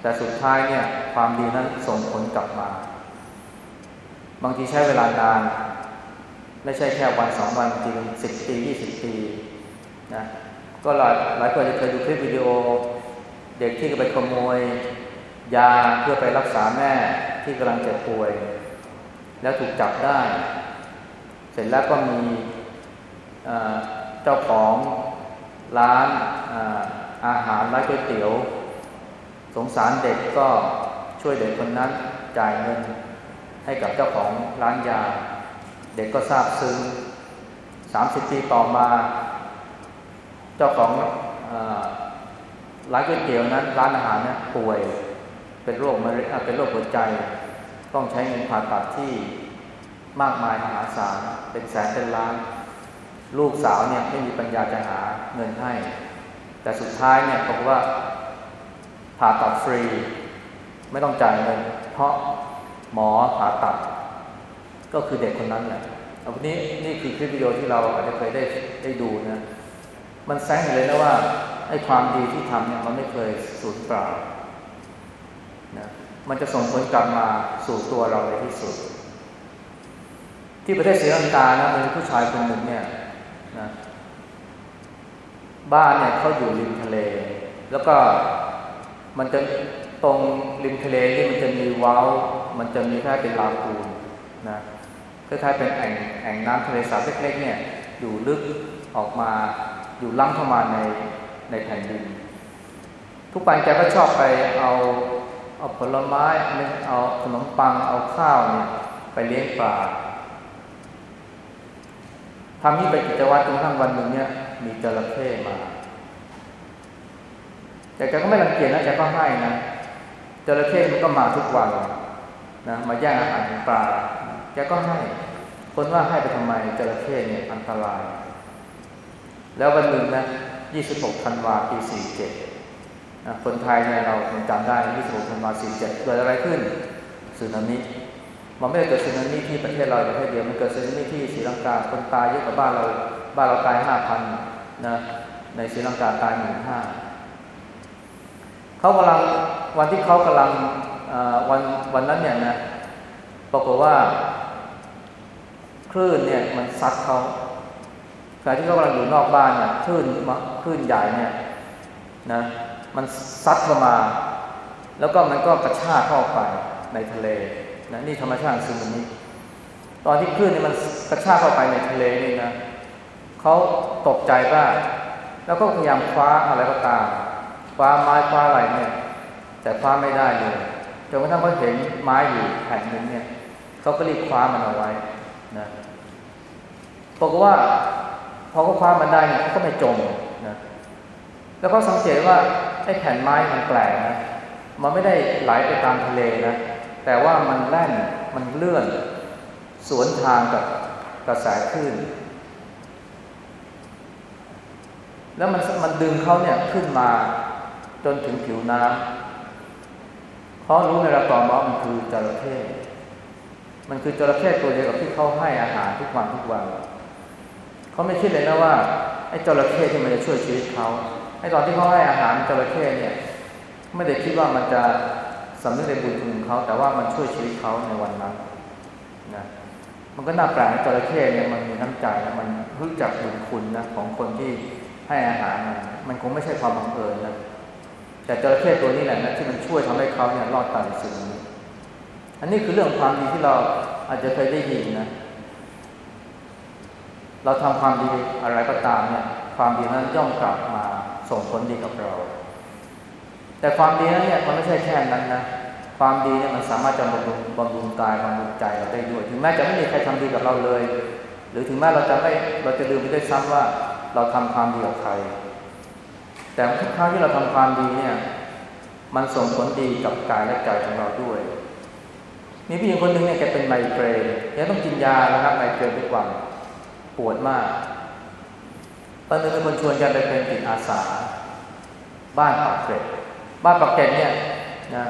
แต่สุดท้ายเนี่ยความดีนั้นส่งผลกลับมา บางทีใช้เวลานาน ไม่ใช่แค่วันสองวันบางทีสิบปียี่สิบปี นะก็หลายหลายคนจะเคยดูคลิปวิดีโอ เด็กที่ไปขโมย ยาเพื่อไปรักษาแม่ที่กำลังเจ็บป่วย แล้วถูกจับได้ เสร็จแล้วก็มีเจ้าของร้านอาหารร้านก๋วยเตี๋ยว สงสารเด็กก็ช่วยเด็กคนนั้นจ่ายเงินให้กับเจ้าของร้านยา เด็กก็ทราบซึ้งสามสิบปีต่อมา เจ้าของร้านก๋วยเตี๋ยวนั้นร้านอาหารนั้นป่วยเป็นโรคมะเร็งเป็นโรคหัวใจ ต้องใช้เงินผ่าตัดที่มากมายมหาศาลเป็นแสนเป็นล้าน ลูกสาวเนี่ยไม่มีปัญญาจะหาเงินให้ แต่สุดท้ายเนี่ยบอกว่าผ่าตัดฟรี ไม่ต้องจ่ายเงินเพราะหมอผ่าตัด ก็คือเด็กคนนั้นแหละเอาวันนี้นี่คือคลิปวิดีโอที่เราอาจจะเคยได้ได้ดูนะ มันแซงเลยนะว่าไอ้ความดีที่ทำเนี่ยมันไม่เคยสูญเปล่านะมันจะส่งผลกลับมาสู่ตัวเราในที่สุด ที่ประเทศศรีลังกานะมีผู้ชายคนหนึ่งเนี่ยนะบ้านเนี่ยเขาอยู่ริมทะเล แล้วก็มันจะตรงริมทะเลนี่มันจะมีว้าวมันจะมีแค่เป็นลาปูนนะคล้ายๆเป็นแอ่งแอ่งน้ำทะเลสาบเล็กๆเนี่ยอยู่ลึกออกมา อยู่ล้ำเข้ามาในในแผ่นดิน ทุกปันแกก็ชอบไปเอาเอาผลไม้เอาขนมปังเอาข้าวเนี่ยไปเลี้ยงปลาทำนี่ไปกิจวัตรจนทั้งวันหนึ่งเนี่ยมีจระเข้มา แต่แกก็ไม่รังเกียจนะแกก็ให้นะจระเข้มันก็มาทุกวันนะมาแย่งอาหารปลาแกก็ให้ คนว่าให้ไปทำไมจระเข้เนี่ยอันตราย แล้ววันหนึ่งนะ 26 ธันวาปี 47นะคนไทยเนี่ยเราคงจำได้ 26 ธันวา47 เกิดอะไรขึ้นสึนามิ มันไม่ได้เกิดสึนามิที่ประเทศเราประเทศเดียว มันเกิดสึนามิที่ศรีลังกา คนตายเยอะกว่าบ้านเรา บ้านเราตาย 5,000 นะ ในศรีลังกาตายหมื่นห้าเขากำลัง วันที่เขากำลังวันวันนั้นเนี่ยนะ ปรากฏว่า คลื่นเนี่ยมันซัดเขา ขณะที่เขากำลังอยู่นอกบ้านเนี่ยคลื่นคลื่นใหญ่เนี่ยนะมันซัดเข้ามา แล้วก็มันก็กระชากเข้าไปในทะเลนะนี่ธรรมชาติซึนามิตอนที่คลื่นเนี่ยมันกระชากเข้าไปในทะเลนี่นะเขาตกใจบ้าแล้วก็พยายามคว้าอะไรก็ตามคว้าไม้คว้าอะไรเนี่ย แต่คว้าไม่ได้เลยจนกระทั่งเขาเห็นไม้อยู่แผ่นหนึ่งเนี่ยเขาก็รีบคว้ามันเอาไว้นะบอกว่า อเขาคว้ามันได้เนี่ยเขาก็ไม่จมนะแล้วก็สังเกตว่าไอ้แผ่นไม้มันแปลกนะมันไม่ได้ไหลไปตามทะเลนะแต่ว่ามันแล่นมันเลื่อน สวนทางกับกระแสคลื่นแล้วมันมันดึงเขาเนี่ยขึ้นมาจนถึงผิวน้ำเขารู้ในระตอนว่ามันคือจระเข้มันคือจระเข้ตัวเดียวกับที่เขาให้อาหารทุกวันทุกวัน เขาไม่คิดเลยนะว่าไอ้จระเข้ที่มันจะช่วยชีวิตเขาไอ้ตอนที่เขาให้อาหารจระเข้เนี่ย ไม่ได้คิดว่ามันจะสำนึกในบุญคุณเขา แต่ว่ามันช่วยชีวิตเขาในวันนั้นนะมันก็น่าแปลกจระเข้เนี่ยมันมีน้ำใจนะมันรู้จักบุญคุณนะของคนที่ให้อาหารมันมันคงไม่ใช่ความบังเอิญนะแต่จระเข้ตัวนี้แหละนะที่มันช่วยทำให้เขาเนี่ยรอดตายสิ่งนี้ อันนี้คือเรื่องความดีที่เราอาจจะเคยได้ยินนะ เราทำความดีอะไรก็ตามเนี่ยความดีนั้นย่อมกลับมาส่งผลดีกับเรา แต่ความดีนั้นเนี่ยมันไม่ใช่แค่นั้นนะความดีเนี่ยมันสามารถจะบำรุงบำรุงกายบำรุงใจเราได้ด้วย ถึงแม้จะไม่มีใครทำดีกับเราเลย หรือถึงแม้เราจะไม่เราจะลืมไปได้ซ้ำว่าเราทำความดีกับใคร แต่ทุกครั้งที่เราทำความดีเนี่ยมันส่งผลดีกับกายและใจของเราด้วยมีผู้หญิงคนหนึ่งเนี่ยแกเป็นไมเกรนแกต้องกินยานะครับไมเกรนทุกวัน ปวดมากตอนนึงมีคนชวนแกไปเป็นจิตอาสา บ้านปากเกร็ด บ้านปากเกร็ดเนี่ยนะ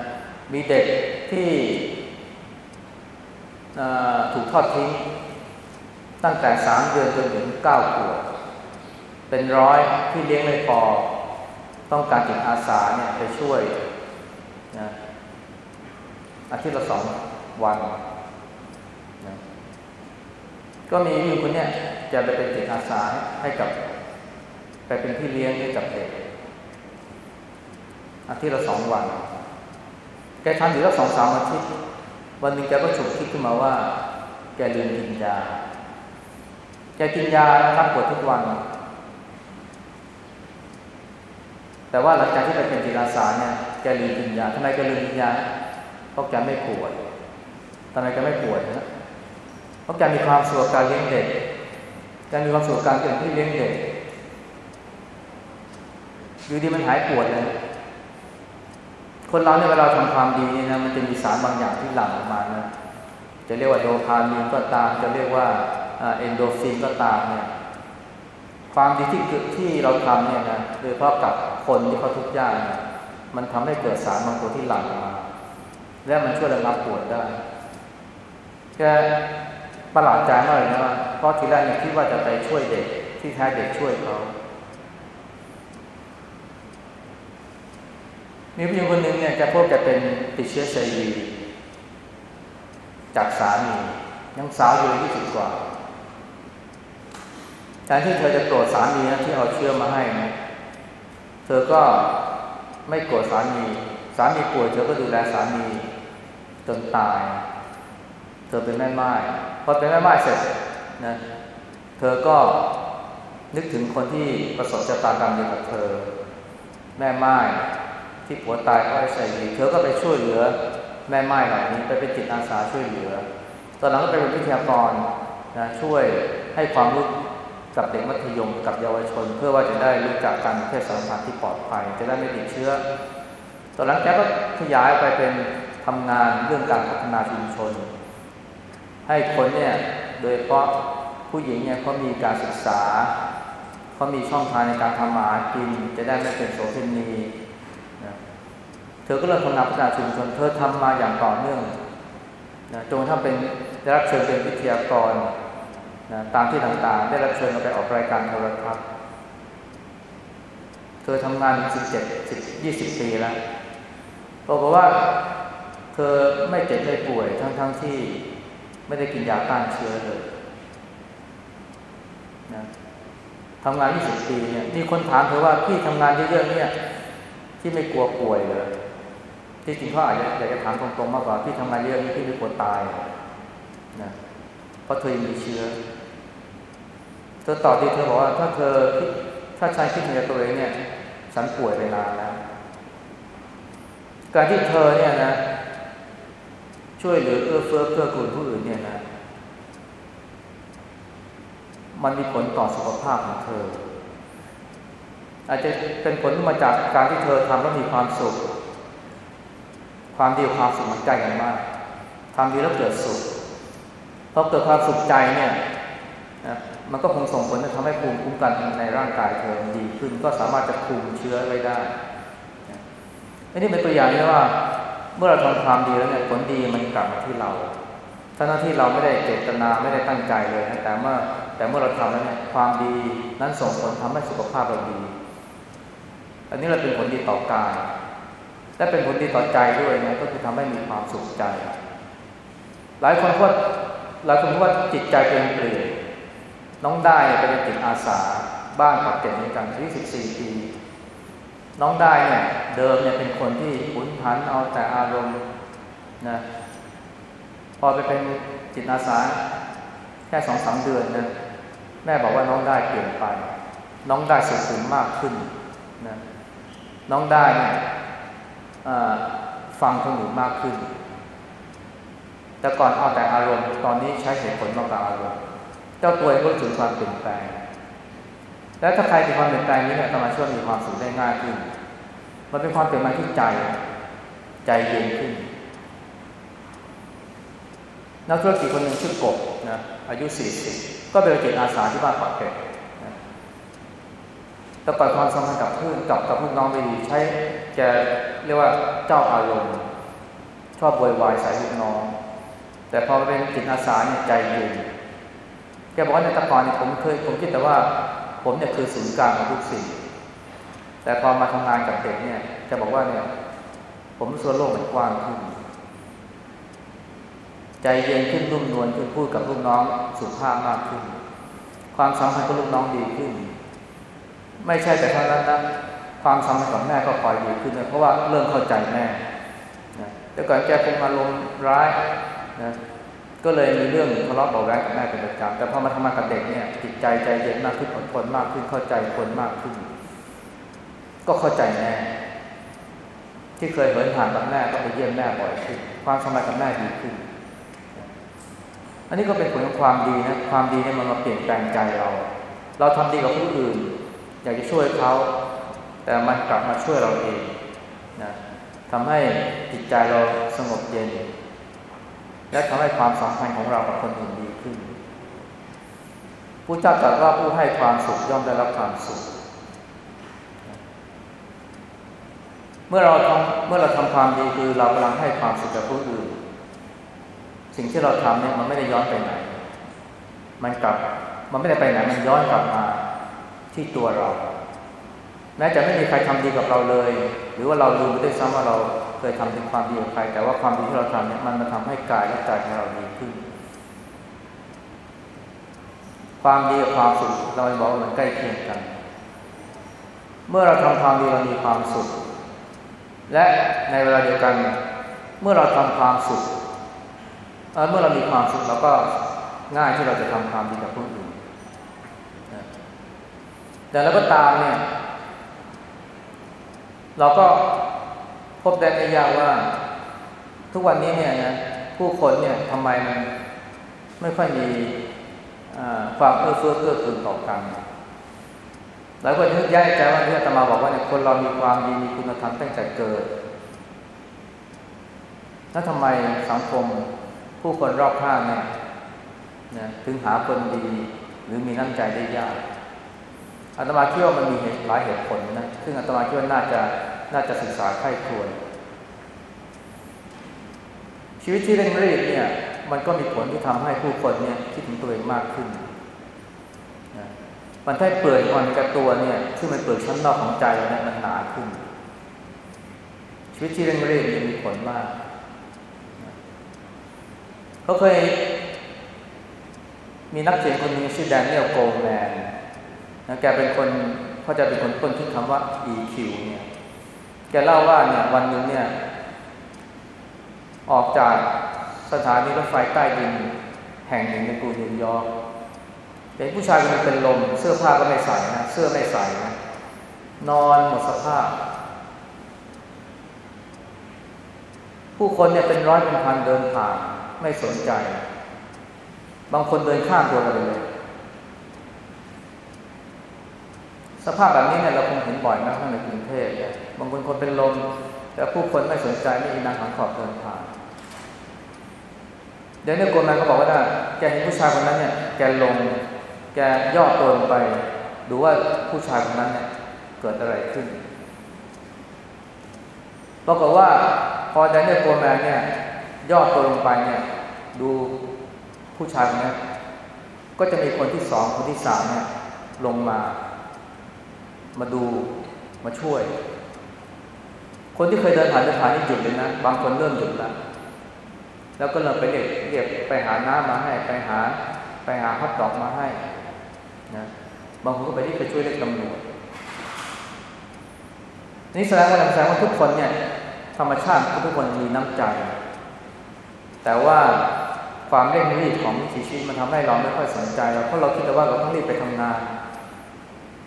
มีเด็กที่ถูกทอดทิ้ง ตั้งแต่สามเดือนจนถึงเก้าขวบเป็นร้อยที่เลี้ยงไม่พอต้องการจิตอาสาเนี่ยไปช่วยนะอาทิตย์ละสองวัน ก็มีผู้คนเนี่ยจะไปเป็นจิตอาสาให้กับ ไปเป็นพี่เลี้ยงให้กับเด็กอาทิตย์ละสองวันแกทำอยู่ละสองสามอาทิตย์วันหนึ่งแกก็ฉุกคิดขึ้นมาว่า แกลืมกินยา แกกินยานะครับปวดทุกวัน แต่ว่าหลังจากที่ไปเป็นจิตอาสาเนี่ยแกลืมกินยาทำไมแกลืมกินยาเพราะแกไม่ปวดทำไมแกไม่ปวดนะ เพราะแกมีความสุขการเลี้ยงเด็กแกมีความสุขการเป็นที่เลี้ยงเด็กอยู่ดีมันหายปวดเลยคนเราเนี่ยเวลาทำความดีนี่นะมันจะมีสารบางอย่างที่หลั่งออกมานะจะเรียกว่าโดพามีนก็ตาม จะเรียกว่าเอนโดฟินก็ตามเนี่ยความดีที่ที่เราทำเนี่ยนะโดยเฉพาะกับคนที่เขาทุกข์ยากเนี่ยมันทำให้เกิดสารบางตัวที่หลั่งออกมา และมันช่วยระงับปวดได้แก ประหลาดใจมากเลยนะว่าเพราะทีแรกเนี่ยคิดว่าจะไปช่วยเด็กที่แท้เด็กช่วยเขามีผู้หญิงคนหนึ่งเนี่ยแกพบแกเป็นติดเชื้อไซวีจากสามียังสาวอยู่ยี่สิบกว่าแทนที่เธอจะโกรธสามีนะที่เอาเชื้อมาให้นะเธอก็ไม่โกรธสามี สามีป่วยเธอก็ดูแลสามีจนตาย เธอเป็นแม่ไม้ พอเป็นแม่ไม้เสร็จนะเธอก็นึกถึงคนที่ประสบชะตากรรมเดียวกับเธอ แม่ไม้ที่ผัวตายเพราไอ้ไซวีเธอก็ไปช่วยเหลือแม่ไม้เหล่านี้ไปเป็นจิตอาสาช่วยเหลือ ตอนหลังก็ไปเป็นวิทยากรนะช่วยให้ความรู้กับเด็กมัธยมกับเยาวชน เพื่อว่าจะได้รู้จักการเพศสัมพันธ์ที่ปลอดภัย จะได้ไม่ติดเชื้อ ตอนหลังแกก็ขยายไปเป็นทำงานเรื่องการพัฒนาชุมชน ให้คนเนี่ยโดยเฉพาะผู้หญิงเนี่ยเขามีการศึกษาเขามีช่องทางในการทำมาหากิน จะได้ไม่เป็นโสเภณีเธอก็เริ่มทำงานพัฒนาชุมชนเธอทำมาอย่างต่อเนื่องนะจนถ้าเป็นได้รับเชิญเป็นวิทยากรนะตามที่ต่างๆ ได้รับเชิญมาไปออกรายการโทรทัศน์เธอทำงานมาสิบเจ็ดสิบยี่สิบปีแล้วบอกว่า เธอไม่เจ็บไม่ป่วยทั้งๆทที่ ไม่ได้กินยาต้านเชื้อเลยนะทำงาน 20 ปีเนี่ยมีคนถามเธอว่าพี่ทำงานเยอะๆเนี่ยที่ไม่กลัวป่วยเลยที่จริงเขาอาจจะอยากจะถามตรงๆมากกว่าพี่ทำงานเยอะนี่พี่ไม่กลัวตายนะเพราะเธอยังมีเชื้อ เธอตอบดีเธอบอกว่าถ้าเธอถ้าใช้คิดในตัวเองเนี่ย ฉันป่วยไปนานแล้วการที่เธอเนี่ยนะ ช่วยเหลือเอื้อเฟื้อเพื่อกูลผู้อื่นเนี่ยนะมันมีผลต่อสุขภาพของเธอ อาจจะเป็นผลมาจากการที่เธอทำแล้วมีความสุข ความดีความสุขมันใกล้กันมากทำดีแล้วเกิดสุขพอเกิดความสุขใจเนี่ยนะมันก็คงส่งผลจะทำให้ภูมิคุ้มกันในร่างกายเธอดีขึ้นก็สามารถจะคุมเชื้อไว้ได้อันนี้เป็นตัวอย่างที่ว่า เมื่อเราทำความดีแล้วเนี่ยผลดีมันกลับมาที่เราทั้งที่เราไม่ได้เจตนาไม่ได้ตั้งใจเลยนะแต่เมื่อแต่เมื่อเราทำแล้วเนี่ยความดีนั้นส่งผลทำให้สุขภาพเราดี อันนี้เราเป็นผลดีต่อกายและเป็นผลดีต่อใจด้วยนะก็คือทำให้มีความสุขใจ หลายคนก็หลายคนว่าจิตใจเป็นเปลี่ยนน้องได้เป็นจิตอาสาบ้านปักเก็ตในกันที่สิบสี่ปี น้องได้เนี่ยเดิมเนี่ยเป็นคนที่ขุนผันเอาแต่อารมณ์นะพอไปเป็นจิตอาสาแค่สองสามเดือนนะแม่บอกว่าน้องได้เปลี่ยนไป น้องได้สุขุมมากขึ้นนะน้องได้เนี่ยฟังคนอื่นมากขึ้น แต่ก่อนเอาแต่อารมณ์ ตอนนี้ใช้เหตุผลมากกว่าอารมณ์ เจ้าตัวเองก็ถึงความเปลี่ยนแปลง แล้วถ้าใครมีความเปลี่ยนแปลงนี้เนี่ยจะมาช่วยมีความสุขได้ง่ายขึ้น มันเป็นความเปลี่ยนแปลงที่ใจ ใจเย็นขึ้น นักธุรกิจคนหนึ่งชื่อกบนะอายุ40ก็เป็นจิตอาสาที่บ้านปากเกร็ดนะแต่ปล่อยความสัมพันธ์กับเพื่อนกับกับลูกน้องไม่ดีใช้แกเรียกว่าเจ้าอารมณ์ ชอบโวยวายใส่ลูกน้อง แต่พอเป็นจิตอาสาเนี่ยใจเย็นแกบอกว่าในตะกอนเนี่ยผมเคยผมคิดแต่ว่า ผมเนี่ยคือศูนย์กลางของทุกสิ่ง แต่พอมาทำงานกับเด็กเนี่ยจะบอกว่าเนี่ย ผมรู้สึกโลกมันกว้างขึ้น ใจเย็นขึ้นรุ่มนวลขึ้นพูดกับลูกน้องสุภาพมากขึ้น ความสัมพันธ์กับลูกน้องดีขึ้น ไม่ใช่แต่เท่านั้นนะความสัมพันธ์กับแม่ก็คอยดีขึ้นเพราะว่าเริ่มเข้าใจแม่นะแต่ก่อนแกคงอารมณ์ร้ายนะ ก็เลยมีเรื่องทะเลาะเบาแวงกับแม่เป็นประจำแต่พอมาทำงานกับเด็กเนี่ยจิตใจใจเย็นมากขึ้นอดทนมากขึ้นเข้าใจคนมากขึ้น ก็เข้าใจแม่ที่เคยเหินห่างกับแม่ก็ไปเยี่ยมแม่บ่อยขึ้นความสัมพันธ์กับแม่ดีขึ้น อันนี้ก็เป็นผลของความดีนะความดีเนี่ยมันมาเปลี่ยนแปลงใจเรา เราทำดีกับผู้อื่น อยากจะช่วยเขา แต่มันกลับมาช่วยเราเองนะทำให้จิตใจเราสงบเย็น และทำให้ความสัมพันธ์ของเรากับคนอื่นดีขึ้นผู้เจ้าตรัสว่าผู้ให้ความสุขย่อมได้รับความสุข เมื่อเราทำเมื่อเราทำความดีคือเรากำลังให้ความสุขกับผู้อื่น สิ่งที่เราทำเนี่ยมันไม่ได้ย้อนไปไหน มันกลับมันไม่ได้ไปไหนมันย้อนกลับมาที่ตัวเราแม้จะไม่มีใครทำดีกับเราเลย หรือว่าเราลืมไปด้วยซ้ำว่าเรา เคยทำถึงความดีกับใคร แต่ว่าความดีที่เราทำเนี่ยมันมาทำให้กายและใจของเราดีขึ้น ความดีกับความสุขเราบอกว่ามันใกล้เคียงกัน เมื่อเราทำความดีเรามีความสุข และในเวลาเดียวกัน เมื่อเราทำความสุขเมื่อเรามีความสุขเราก็ง่ายที่เราจะทำความดีกับผู้อื่นแต่แล้วก็ตามเนี่ย เราก็ พบได้ไม่ยากว่า ทุกวันนี้เนี่ยนะผู้คนเนี่ยทำไมมันไม่ค่อยมีความเอื้อเฟื้อเกื้อกูลต่อกันหลายคนนึกย้ายใจว่าที่อาตมาบอกว่าเนี่ยคนเรามีความดีมีคุณธรรมตั้งแต่เกิด แล้วทำไมสังคมผู้คนรอบข้างเนี่ยนะถึงหาคนดีหรือมีน้ำใจได้ยากอาตมาคิดว่ามันมีหตุหลายเหตุผลนะซึ่งอาตมาคิดว่าน่าจะ น่าจะศึกษาไข้ควร ชีวิตที่เร่งรีบเนี่ย มันก็มีผลที่ทำให้ผู้คนเนี่ยคิดถึงตัวเองมากขึ้นนะมันถ้เปิดความกับตัวเนี่ยซึ่งมันเปิดชั้นนอกของใจเราเนี่ยมันหนาขึ้น ชีวิตที่เร่งรีบมีผลมากเขาเคย มีนักเขียนคนนึงชื่อแดเนียลโกลแมนนะแกเป็นคนเขาจะเป็นคนค้นคิดคำว่า EQ เนี่ย แกเล่าว่าเนี่ยวันหนึ่งเนี่ย ออกจากสถานีรถไฟใต้ดิน แห่งหนึ่งในกรุงนิวยอร์กเห็นผู้ชายคนนึงเป็นลม เสื้อผ้าก็ไม่ใส่นะเสื้อไม่ใส่นะนอนหมดสภาพ ผู้คนเนี่ยเป็นร้อยเป็นพันเดินผ่านไม่สนใจ บางคนเดินข้ามตัวไปเลย สภาพแบบนี้เนี่ยเราคงเห็นบ่อยมากในกรุงเทพบางคนคนเป็นลม แต่ผู้คนไม่สนใจไม่มีนางขังขอบเดินผ่านเดี๋ยวเนี่ยโกแมนก็บอกว่าแกเห็นผู้ชายคนนั้นเนี่ยแกลงแกย่อตัวลงไป ดูว่าผู้ชายคนนั้นเนี่ยเกิดอะไรขึ้นปรากฏว่าพอแดนเนียลโกแมนเนี่ยย่อตัวลงไปเนี่ย ดูผู้ชายคนนี้ก็จะมีคนที่สองคนที่สามเนี่ยลงมา มาดูมาช่วย คนที่เคยเดินผ่านเดินผ่านนี่หยุดเลยนะ บางคนเริ่มหยุดแล้วแล้วก็เราไปเรียกเรียกไปหาน้ำมาให้ ไปหา ไปหาฮอตดอกมาให้นะบางคนก็ไปที่ไปช่วยเรียกตำรวจนี่แสดงว่าแสดงว่าทุกคนเนี่ย ธรรมชาติทุกคนมีน้ำใจ แต่ว่าความเร่งรีบของวิถีชีวิตมันทำให้เราไม่ค่อยสนใจเราเพราะเราคิดแต่ว่าเราต้องรีบไปทำงาน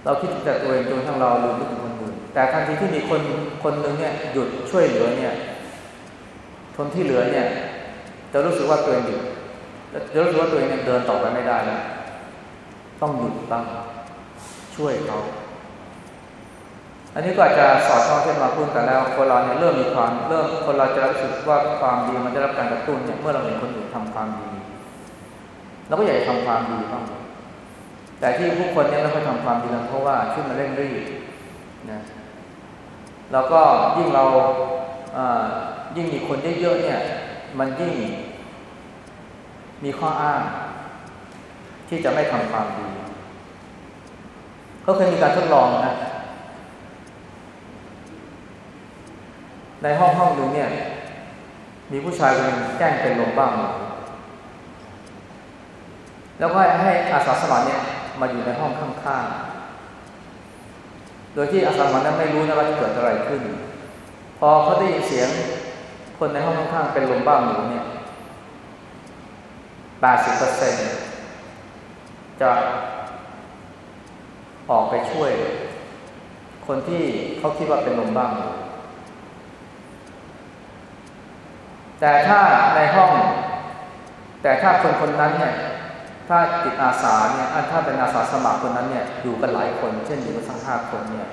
เราคิดแต่ตัวเองจนทั้งเราลืมถึงคนอื่นแต่ทันทีที่มีคนคนหนึ่งเนี่ยหยุดช่วยเหลือเนี่ยคนที่เหลือเนี่ยจะรู้สึกว่าตัวเองหยุดจะรู้สึกว่าตัวเองเดินต่อไปไม่ได้แล้วต้องหยุดบ้างช่วยเขาอันนี้ก็อาจจะสอดคล้องที่มาพูดกันแล้วคนเราเนี่ยเริ่มมีความเริ่มคนเราจะรู้สึกว่าความดีมันจะรับการกระตุ้นเนี่ยเมื่อเราเห็นคนอื่นทำความดีเราก็อยากจะทำความดีบ้าง แต่ที่ผู้คนเนี่ยไม่ค่อยทำความดีกันเพราะว่าช่วงมันเร่งรีบนะแล้วก็ยิ่งเรายิ่งมีคนเยอะๆเนี่ย มันยิ่งมีข้ออ้างที่จะไม่ทำความดีเขาเคยมีการทดลองนะ ในห้องห้องหนึ่งเนี่ย มีผู้ชายคนหนึ่งแกล้งเป็นลมบ้าง แล้วก็ให้อาสาสมัครเนี่ย มาอยู่ในห้องข้างๆ โดยที่อาสาสมัครนั้นไม่รู้นะว่าจะเกิดอะไรขึ้น พอเขาได้ยินเสียงคนในห้องข้างๆ เป็นลมบ้าหมูเนี่ยแปดสิบเปอร์เซ็นจะออกไปช่วย คนที่เขาคิดว่าเป็นลมบ้าหมูแต่ถ้าในห้อง แต่ถ้าคนคนนั้นเนี่ย ถ้าติดอาสาเนี่ยถ้าเป็นอาสาสมัครคนนั้นเนี่ยอยู่กันหลายคน เช่นอยู่กันสักห้าคนเนี่ย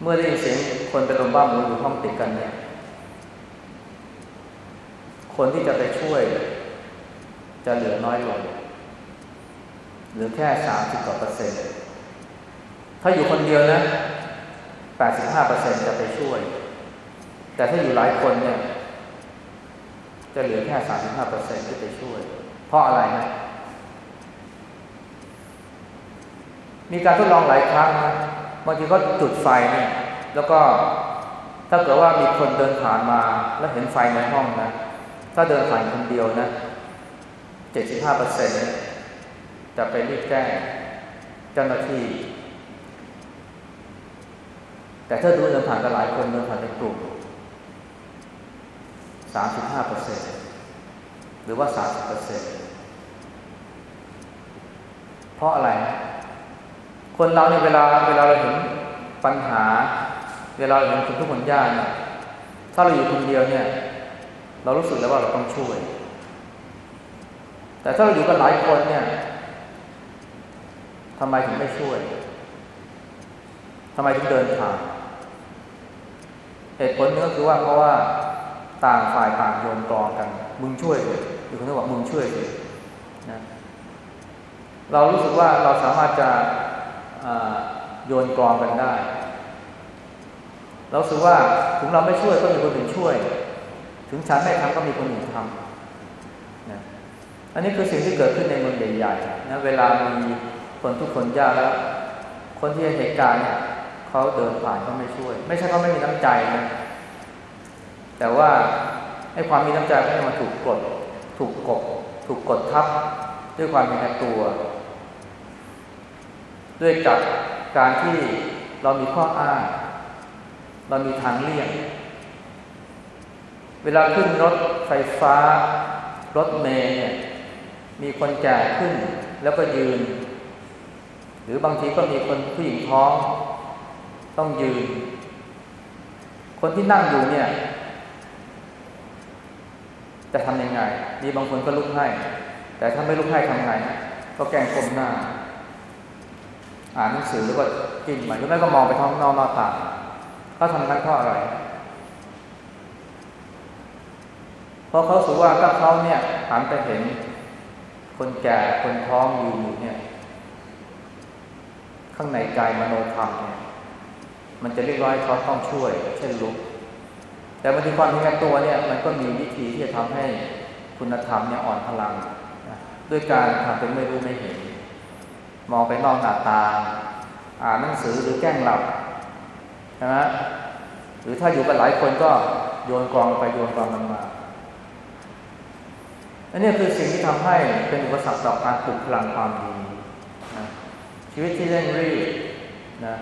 เมื่อได้ยินเสียงคนไปลมบ้าหมูอยู่ห้องติดกันเนี่ย คนที่จะไปช่วย จะเหลือน้อยลงหลือแค่สามสิบกว่าเปอร์เซ็นต์ถ้าอยู่คนเดียวนะแปดสิบห้าเปอร์เซ็นจะไปช่วย แต่ถ้าอยู่หลายคนเนี่ย จะเหลือแค่สามสิบห้าเปอร์เซ็นที่ไปช่วย เพราะอะไรนะมีการทดลองหลายครั้งนะบางทีก็จุดไฟเนี่ย แล้วก็ถ้าเกิดว่ามีคนเดินผ่านมาแล้วเห็นไฟในห้องนะ ถ้าเดินผ่านคนเดียวนะเจ็ดสิบห้าเปอร์เซ็นจะไปรีบแจ้งเจ้าหน้าที่ แต่ถ้าดูเดินผ่านกันหลายคนเดินผ่านเป็นกลุ่ม สามสิบห้าเปอร์เซ็นหรือว่าสามสิบเปอร์เซ็นเพราะอะไร คนเราในเวลาเวลาเราเห็นปัญหา เวลาเราเห็นคนทุกคนยากเนี่ยถ้าเราอยู่คนเดียวเนี่ย เรารู้สึกแล้วว่าเราต้องช่วย แต่ถ้าเราอยู่กันหลายคนเนี่ยทำไมถึงไม่ช่วยทำไมถึงเดินผ่านเหตุผลนึงก็คือว่าเพราะว่า ต่างฝ่ายต่างโยนกรองกัน มึงช่วยเลยอยู่คนนึงบอกมึงช่วยเลยนะเรารู้สึกว่าเราสามารถจะโยนกรองกันได้ เราสึกว่าถึงเราไม่ช่วยก็มีคนอื่นช่วย ถึงฉันไม่ทำก็มีคนอื่นทำนะอันนี้คือสิ่งที่เกิดขึ้นในเมืองใหญ่ๆนะเวลามีคนทุกคนยากแล้ว คนที่เหตุการณ์เนี่ยเขาเดินผ่านเขาไม่ช่วย ไม่ใช่เขาไม่มีน้ำใจนะ แต่ว่าให้ความมีน้ำใจก็มาถูกกด ถูกกดถูกกดทับด้วยความเป็นตัว ด้วยกับการที่เรามีข้ออ้าง เรามีทางเลี่ยง เวลาขึ้นรถไฟฟ้า รถเมล์เนี่ยมีคนแก่ขึ้นแล้วก็ยืน หรือบางทีก็มีคนผู้หญิงท้อง ต้องยืน คนที่นั่งอยู่เนี่ย จะทำยังไงมีบางคนก็ลุกให้ แต่ถ้าไม่ลุกให้ทำไงก็แกงกลมหน้า อ่านหนังสือหรือว่ากินมันหรือไม่ก็มองไปท้องนอกหน้าต่างเขาทำนั้นเพราะอะไรเพราะเขาสูว่าถ้าเขาเนี่ยหันไปเห็น คนแก่คนท้องอยู่เนี่ยข้างในใจมโนธรรมเนี่ยมันจะเรียกร้อยเขาต้องช่วย เช่นลุก แต่บางทีความมีแก่ตัวเนี่ยมันก็มีวิธีที่จะทำให้คุณธรรมเนี่ยอ่อนพลังนะด้วยการทำเป็นไม่รู้ไม่เห็น มองไปนอกหน้าตาอ่านหนังสือหรือแกล้งหลับใช่ไหรือถ้าอยู่กันหลายคนก็โยนกองไปโยนกองมันมาอันนี้คือสิ่งที่ทำให้เป็นอุปสรรคต่อการปลุกพลังความดีนะชีวิตที่เร่งรีบนะ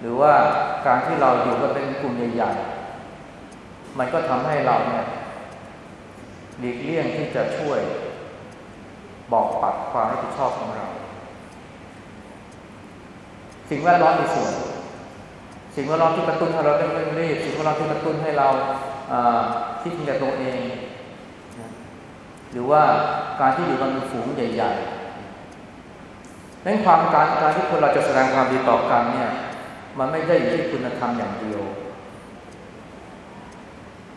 หรือว่าการที่เราอยู่กันเป็นกลุ่มใหญ่ๆ มันก็ทำให้เราเนี่ยหลีกเลี่ยงที่จะช่วยบอกปัดความรับผิดชอบของเรา สิ่งแวดล้อมมีส่วน สิ่งแวดล้อมที่กระตุ้นให้เราเร่งรีบสิ่งแวดล้อมที่กระตุ้นให้เราคิดเพียงตัวเอง หรือว่าการที่อยู่กันเป็นฝูงใหญ่ๆนั้นความการการที่คนเราจะแสดงความดีต่อกันเนี่ย มันไม่ได้อยู่ที่คุณธรรมอย่างเดียว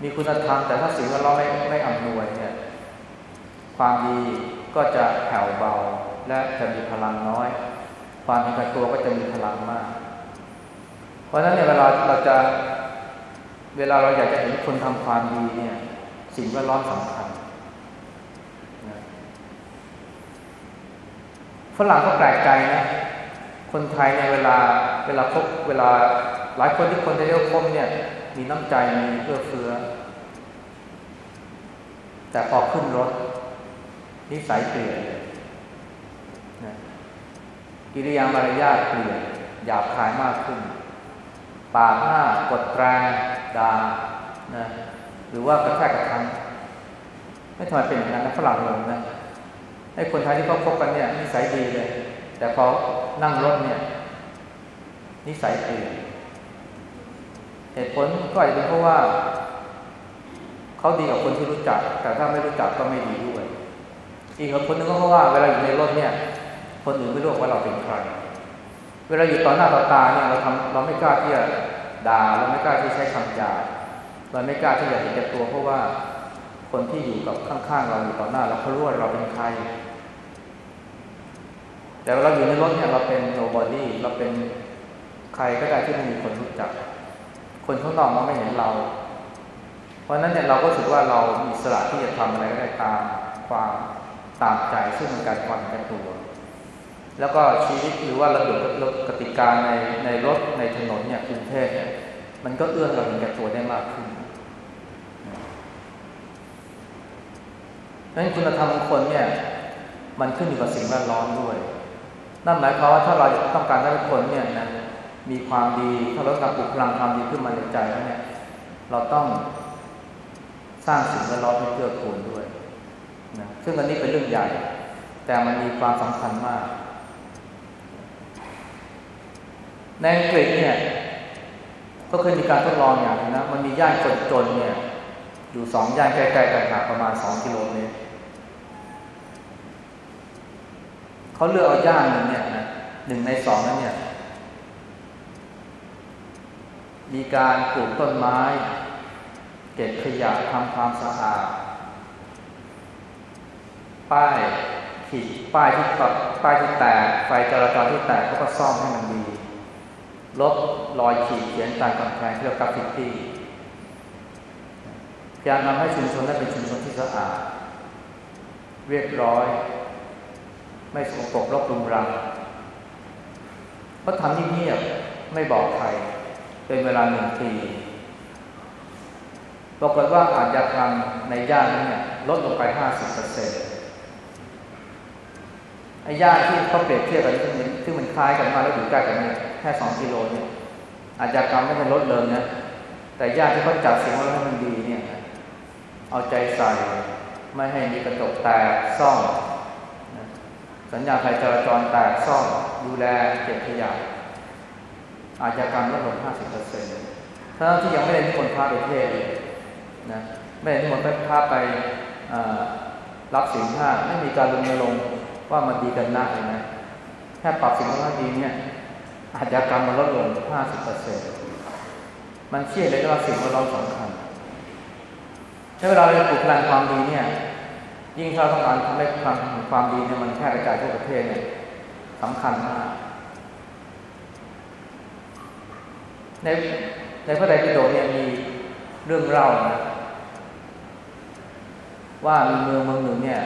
มีคุณธรรมแต่ถ้าสิ่งแวดล้อมไม่ไม่อำนวยเนี่ยความดีก็จะแผ่วเบาและจะมีพลังน้อย ความเป็นตัวก็จะมีพลังมาก เพราะฉะนั้นเนี่ยเวลาเราจะเวลาเราอยากจะเห็นคนทำความดีเนี่ย สิ่งแวดล้อมสำคัญฝรั่งก็แปลกใจนะคนไทยในเวลาเวลาพบเวลาหลายคนที่คนได้เรียกพบเนี่ย มีน้ำใจมีเอื้อเฟื้อ แต่พอขึ้นรถ นิสัยเปลี่ยนกิริยามารยาทเปลี่ยนหยาบคายมากขึ้น ปาดหน้ากดแตรดานะหรือว่ากระแทกกระทันไม่ทำไมเป็นอย่างนั้นนะฝรั่งลงนะให้คนไทยที่เขาพบกันเนี่ยนิสัยดีเลย แต่พอนั่งรถเนี่ย นิสัยเปลี่ยน เหตุผลก็อาจจะเป็นเพราะว่า เขาดีกับคนที่รู้จัก แต่ถ้าไม่รู้จักก็ไม่ดีด้วย อีกคนนึงก็เพราะว่าเวลาอยู่ในรถเนี่ย คนอื่นไม่รู้ว่าเราเป็นใคร เวลาอยู่ต่อหน้าต่อตาเนี่ยเราทำเราไม่กล้าที่จะด่าเราไม่กล้าที่ใช้คำหยาบเราไม่กล้าที่จะเห็นแก่ตัว เพราะว่าคนที่อยู่กับข้างๆเราอยู่ต่อหน้าเราเขารู้ว่าเราเป็นใครแต่เราอยู่ในรถเนี่ยเราเป็น nobody เราเป็นใครก็ได้ที่ไม่มีคนรู้จัก คนข้างนอกมันไม่เห็นเรา เพราะนั้นเนี่ยเราก็รู้สึกว่าเรามีสละที่จะทำอะไรก็ได้ตามความตามใจซึ่งมันการความเป็นตัว แล้วก็ชีวิตหรือว่าระเบียบกติกาในในรถในถนนเนี่ยกรุงเทพเนี่ยมันก็เอื้อเราเห็นแก่ตัวได้มากขึ้นนั้นคุณธรรมของคนเนี่ย มันขึ้นอยู่กับสิ่งแวดล้อมด้วย นั่นหมายความว่าถ้าเราต้องการให้คนเนี่ยนะ มีความดีถ้าเราต้องปลุกพลังความดีขึ้นมาในใจแล้วเนี่ย เราต้องสร้างสิ่งแวดล้อมให้เกื้อกูลด้วยนะซึ่งอันนี้เป็นเรื่องใหญ่ แต่มันมีความสำคัญมาก ในอังกฤษเนี่ย ก็เคยมีการทดลองอย่างนะ มันมีย่านจนเนี่ย อยู่สองย่านใกล้ๆกันห่างประมาณสองกิโลเมตรเขาเลือกเอาย่านนึงเนี่ยนะหนึ่งในสองนั้นเนี่ย มีการปลูกต้นไม้ เก็บขยะทำความสะอาด ป้ายขีดป้ายที่ตัดป้ายที่แตก ไฟจราจรที่แตกเขาก็ซ่อมให้มันดีลบรอยขีดเขียนตามกำแพงที่เรียกกราฟฟิตี้พยายามทำให้ชุมชนนั้นเป็นชุมชนที่สะอาด เรียบร้อย ไม่สกปรกรกรุงรังเขาทำเงียบๆไม่บอกใคร เป็นเวลาหนึ่งปีปรากฏว่าอาชญากรรมในย่านนั้นเนี่ยลดลงไปห้าสิบเปอร์เซ็นต์ไอ้ย่านที่เขาเปรียบเทียบกันที่มันที่มันคล้ายกันมากแล้วอยู่ใกล้กันเนี่ยแค่สองกิโลเนี่ยอาชญากรรมไม่เป็นลดเลยนะแต่ย่านที่เขาจัดสิ่งว่าให้มันดีเนี่ยเอาใจใส่ ไม่ให้มีกระจกแตกซ่อมสัญญาณไฟจราจรแตกซ่อมดูแลเก็บขยะ อาชญากรรมลดลง 50%ทั้งที่ยังไม่ได้นิมีคนพาไปเทศเลยนะไม่ได้มีคนไปพาไปรับสินห้าไม่มีการรณรงว่ามันดีกันนักเลยนะแค่ปรับสิ่งที่ดีเนี่ยอาชญากรรมมันลดลง 50%มันเชื่อเลยว่าสิ่งแวดล้อมสำคัญถ้าเวลาเราปลูกพลังความดีเนี่ย ยิ่งถ้าต้องการทำให้ความความดีเนี่ยมันแพร่กระจายทั่วประเทศเนี่ยสำคัญมาก ในในพระไตรปิฎกเนี่ยมีเรื่องเล่านะว่ามีเมืองเมืองหนึ่งเนี่ย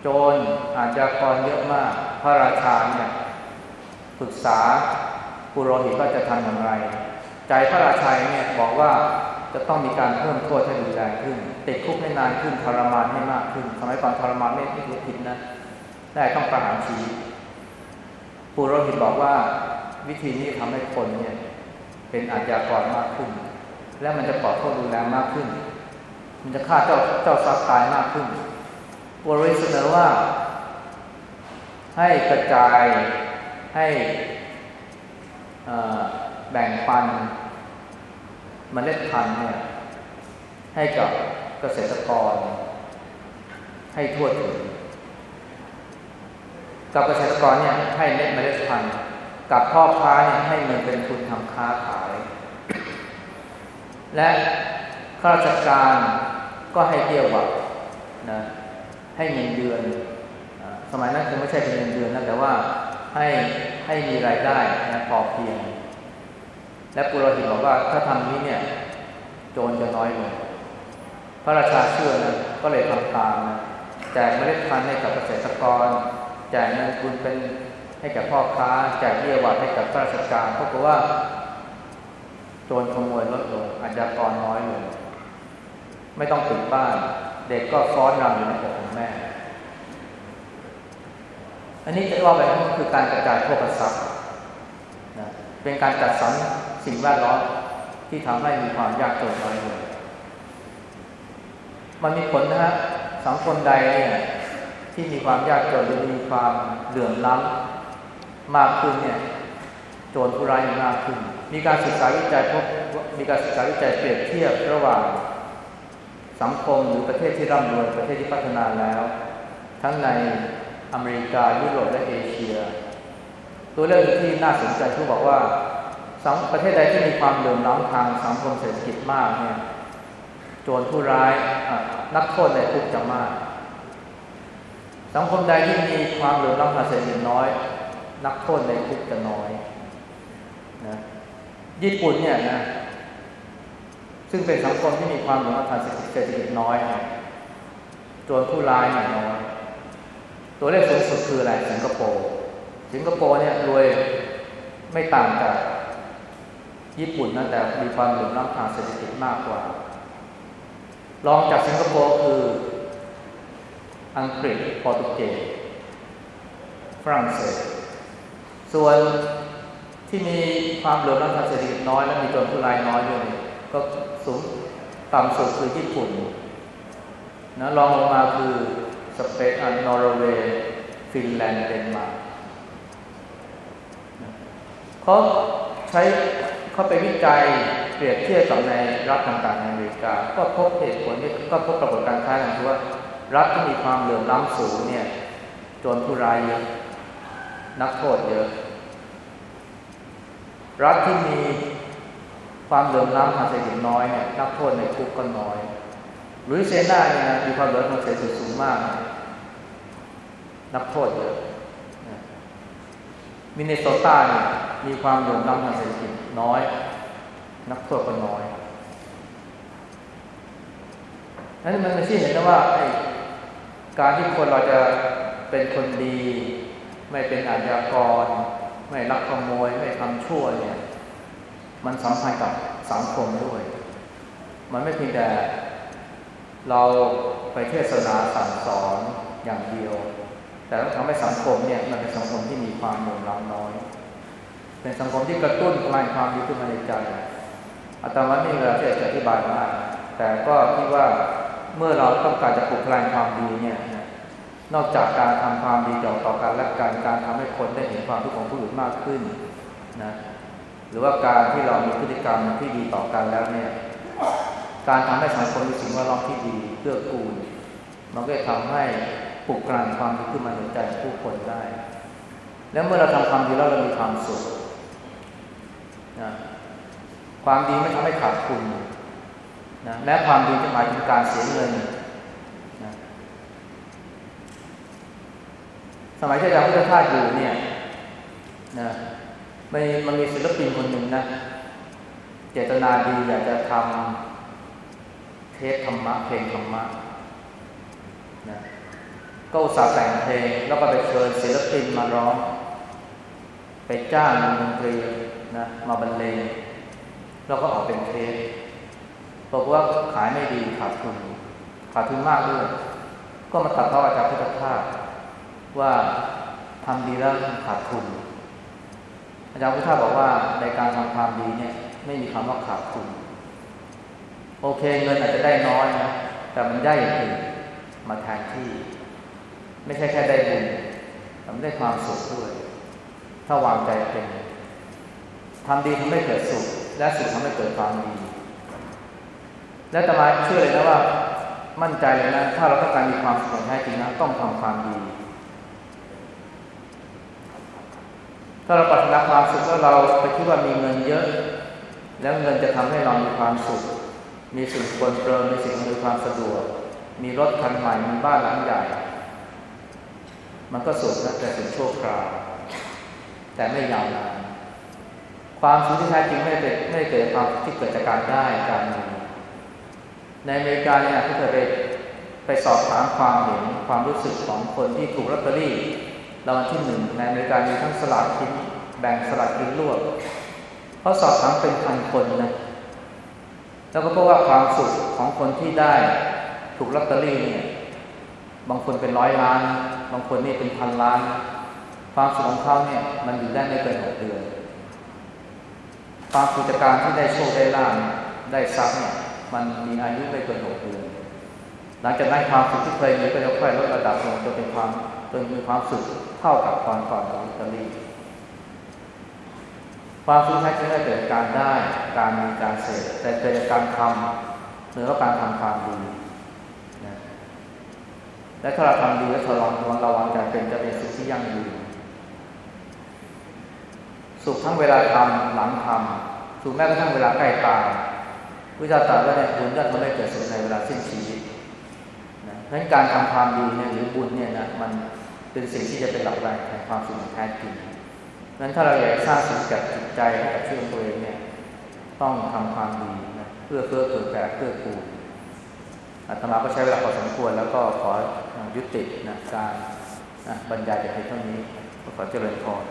โจรอาจจะกรเยอะมาก พระราชาเนี่ยปรึกษาปุโรหิตว่าจะทำอย่างไร ใจพระราชาเนี่ยบอกว่าจะต้องมีการเพิ่มโทษให้รุนแรงขึ้น ติดคุกให้นานขึ้นทรมานให้มากขึ้นสมัยก่อนทรมานไม่ไม่รู้ผิดนะได้ต้องประหารชีวิตปุโรหิตบอกว่าวิธีนี้ทำให้คนเนี่ย เป็นอาชญากรมากขึ้น และมันจะปลอดโทษรุนแรงมากขึ้น มันจะฆ่าเจ้าเจ้าทรัพย์ตายมากขึ้นปุโรหิตเสนอว่า ให้กระจายให้แบ่งปันมเมล็ดพันธุ์เนี่ยให้กับเกษตรกร ให้ทั่วถึงกับเกษตรกรเนี่ยให้เม็ดเมล็ดพันธุ์ กับพ่อค้าเนี่ยให้เงินเป็นทุนทำค้าขาย และข้าราชการก็ให้เกี่ยวกับนะให้เงินเดือน สมัยนั้นคือไม่ใช่เป็นเงินเดือนนะแต่ว่าให้ให้มีรายได้นะพอเพียง และปุโรหิตบอกว่าถ้าทำนี้เนี่ย โจรจะน้อยลงพระราชาเชื่อนะก็เลยทำตามนะแจกเมล็ดพันธุ์ให้กับเกษตรกร แจกเงินทุนเป็น ให้กับพ่อค้าแจกเบี้ยวัดให้กับข้าราชการเพราะว่าโจรขโมยลดลงอาชญากรน้อยลงไม่ต้องติดบ้าน เด็กก็ฟ้อนรำอยู่ในอกของแม่ อันนี้จะว่าไปก็คือการกระจายโภคทรัพย์นะเป็นการจัดสรรสิ่งแวดล้อมที่ทำให้มีความยากจนน้อยลงมันมีผลนะฮะสังคมใดเนี่ยที่มีความยากจนหรือมีความเหลื่อมล้ำ มากขึ้นเนี่ยโจรผู้ร้ายมากขึ้น มีการศึกษาวิจัยพบมีการศึกษาวิจัยเปรียบเทียบระหว่างสังคมหรือประเทศที่ร่ำรวยประเทศที่พัฒนาแล้ว ทั้งในอเมริกายุโรปและเอเชีย ตัวเลือกที่น่าสนใจที่บอกว่าสังประเทศใดที่มีความเหลื่อมล้ำทางสังคมเศรษฐกิจมากเนี่ยโจรผู้ร้ายนักโทษในคุกจะมาก สังคมใดที่มีความเหลื่อมล้ำทางเศรษฐกิจน้อย นักโทษในคุกจะน้อยนะญี่ปุ่นเนี่ยนะ ซึ่งเป็นสังคมที่มีความเหลื่อมล้ำทางเศรษฐกิจน้อยจรผู้ร้ายเนี่ยน้อยตัวเลขสูงสุดคืออะไรสิงคโปร์สิงคโปร์เนี่ยรวยไม่ต่างจากญี่ปุ่นนะแต่มีความเหลื่อมล้ำทางเศรษฐกิจมากกว่า รองจากสิงคโปร์คือ อังกฤษโปรตุเกสฝรั่งเศส ส่วนที่มีความเหลื่อมล้ำทางเศรษฐกิจน้อย และมีจนผู้รายน้อยด้วยก็สูงต่ำสุดคือญี่ปุ่นนะรองลงมาคือสเปนนอร์เวย์ฟินแลนด์เดนมาร์กเขาใช้เขาไปวิจัยเปรียบเทียบกับในรัฐต่างๆในอเมริกา ก็พบเหตุผลที่ก็พบปรากฏการณ์คล้ายกันคือว่า รัฐที่มีความเหลื่อมล้ำสูงเนี่ยโจรผู้ร้ายเยอะ นักโทษเยอะ รัฐที่มีความเหลื่อมล้ำทางเศรษฐกิจน้อยเนี่ยนักโทษในคุกก็น้อยหรือเซนาเนี่ยมีความเหลื่อมล้ำทางเศรษฐกิจสูงมากนักโทษเยอะมินเนโซตาเนี่ยมีความเหลื่อมล้ำทางเศรษฐกิจน้อย นักโทษก็น้อยนั้นมันไม่ใช่เห็นนะว่าการที่คนเราจะเป็นคนดี ไม่เป็นอาชญากร ไม่ลักขโมย ไม่ทำชั่วเนี่ย มันสัมพันธ์กับสังคมด้วย มันไม่เพียงแต่เราไปเทศนาสั่งสอนอย่างเดียว แต่ต้องทำให้สังคมเนี่ยมันเป็นสังคมที่มีความเหลื่อมล้ำน้อย เป็นสังคมที่กระตุ้นพลังความดีขึ้นมาในใจอาตมาไม่มีเวลาที่จะอธิบายมากแต่ก็คิดว่าเมื่อเราต้องการจะปลุกพลังความดีเนี่ย นอกจากการทำความดีต่อกันและการการทำให้คนได้เห็นความทุกข์ของผู้อื่นมากขึ้นนะหรือว่าการที่เรามีพฤติกรรมที่ดีต่อกันแล้วเนี่ย การทำให้สังคมมีสิ่งแวดล้อมที่ดีเพื่อกูล มันก็จะทำให้ปลุกพลังความดีขึ้นมาในใจผู้คนได้ แล้วเมื่อเราทำความดีแล้วเรามีความสุขนะความดีไม่ทำให้ขาดทุนนะแม้ความดีจะหมายถึงการเสียเงินนะส มัยที่อาจารย์พุทธทาสอยู่เนี่ยนะมันมันมีศิลปินคนหนึ่งนะเจตนาดีอยากจะทำเทปธรรมะเพลงธรรมะนะก็อุตส่าห์แต่งเพลง แล้วก็ไปเชิญศิลปินมาร้อง ไปจ้างดนตรีนะมาบรรเลงแล้วก็ออกเป็นเทปบอกว่าขายไม่ดีขาดทุนขาดทุนมากด้วย ก็มาตัดเพราะอาจารย์พุทธทาส ว่าทำดีแล้วขาดทุน อาจารย์พุทธาบอกว่าในการทำความดีเนี่ย ไม่มีคำว่าขาดทุน โอเคเงินอาจจะได้น้อยนะแต่มันได้อย่างอื่นมาแทนที่ ไม่ใช่แค่ได้บุญแต่มันได้ความสุขด้วย ถ้าวางใจเป็นทำดีทำให้เกิดสุข และสุขทำให้เกิดความดี และตมาเชื่อเลยนะว่า มั่นใจเลยนะ ถ้าเราต้องการมีความสุขแท้จริงนะต้องทำความดี ถ้าเราปรารถนาความสุขแล้วเราไปคิดว่ามีเงินเยอะ แล้วเงินจะทำให้เรามีความสุข มีสิ่งควรเปริมมีสิ่งมีความสะดวก มีรถคันใหม่มีบ้านหลังใหญ่ มันก็สุขนะแต่เป็นโชคราวแต่ไม่ยาวนานความสุขที่แท้จริงไม่ได้ไม่เกิดความที่เกิดจากการได้การมีในอเมริกาเนี่ยที่เคยไปไปสอบถามความเห็นความรู้สึกของคนที่ถูกลอตเตอรี่ รางวัลที่หนึ่งในอเมริกามีทั้งสลากกินแบ่งสลากกินรวบเขาสอบถามเป็นพันคนนะแล้วก็พบว่าความสุขของคนที่ได้ถูกลอตเตอรี่เนี่ย บางคนเป็นร้อยล้าน บางคนนี่เป็นพันล้าน ความสุขของเขาเนี่ย มันอยู่ได้ไม่เกินหกเดือนความกิจการที่ได้โชคได้ลาภได้ทรัพย์เนี่ย มันมีอายุไม่เกินหกเดือน หลังจากนั้นความสุขที่เคยมีก็จะค่อยลดระดับลงจนเป็นความจนมีความสุขเท่ากับความก่อนของอิตาลีความสุขแท้จริงไม่เกิดการได้การมีการเสพแต่เกิดจากการทำหรือว่าการทำความดีนะและถ้าเราทำดีและทดลองระวังใจเป็นจะเป็นสิ่งที่ยั่งยืนสุขทั้งเวลาทำหลังทำสุขแม้กระทั่งเวลาใกล้ตายวิจารณ์ตรัสว่าเนี่ยบุญย่อมทำให้เกิดสุขในเวลาสิ้นชีวิต เพราะฉะนั้นการทำความดีเนี่ยหรือบุญเนี่ยนะมันเป็นสิ่งที่จะเป็นหลักแรงแห่งความสุขแท้จริงนั้นถ้าเราอยากสร้างสุขกับจิตใจกับชีวิตตัวเองเนี่ยต้องทำความดีนะเพื่อเพื่อเกิดแก่เพื่อกูลอาตมาก็ใช้เวลาพอสมควรแล้วก็ขอยุตินะการนะบรรยายแต่เพียงเท่านี้ขอเจริญพร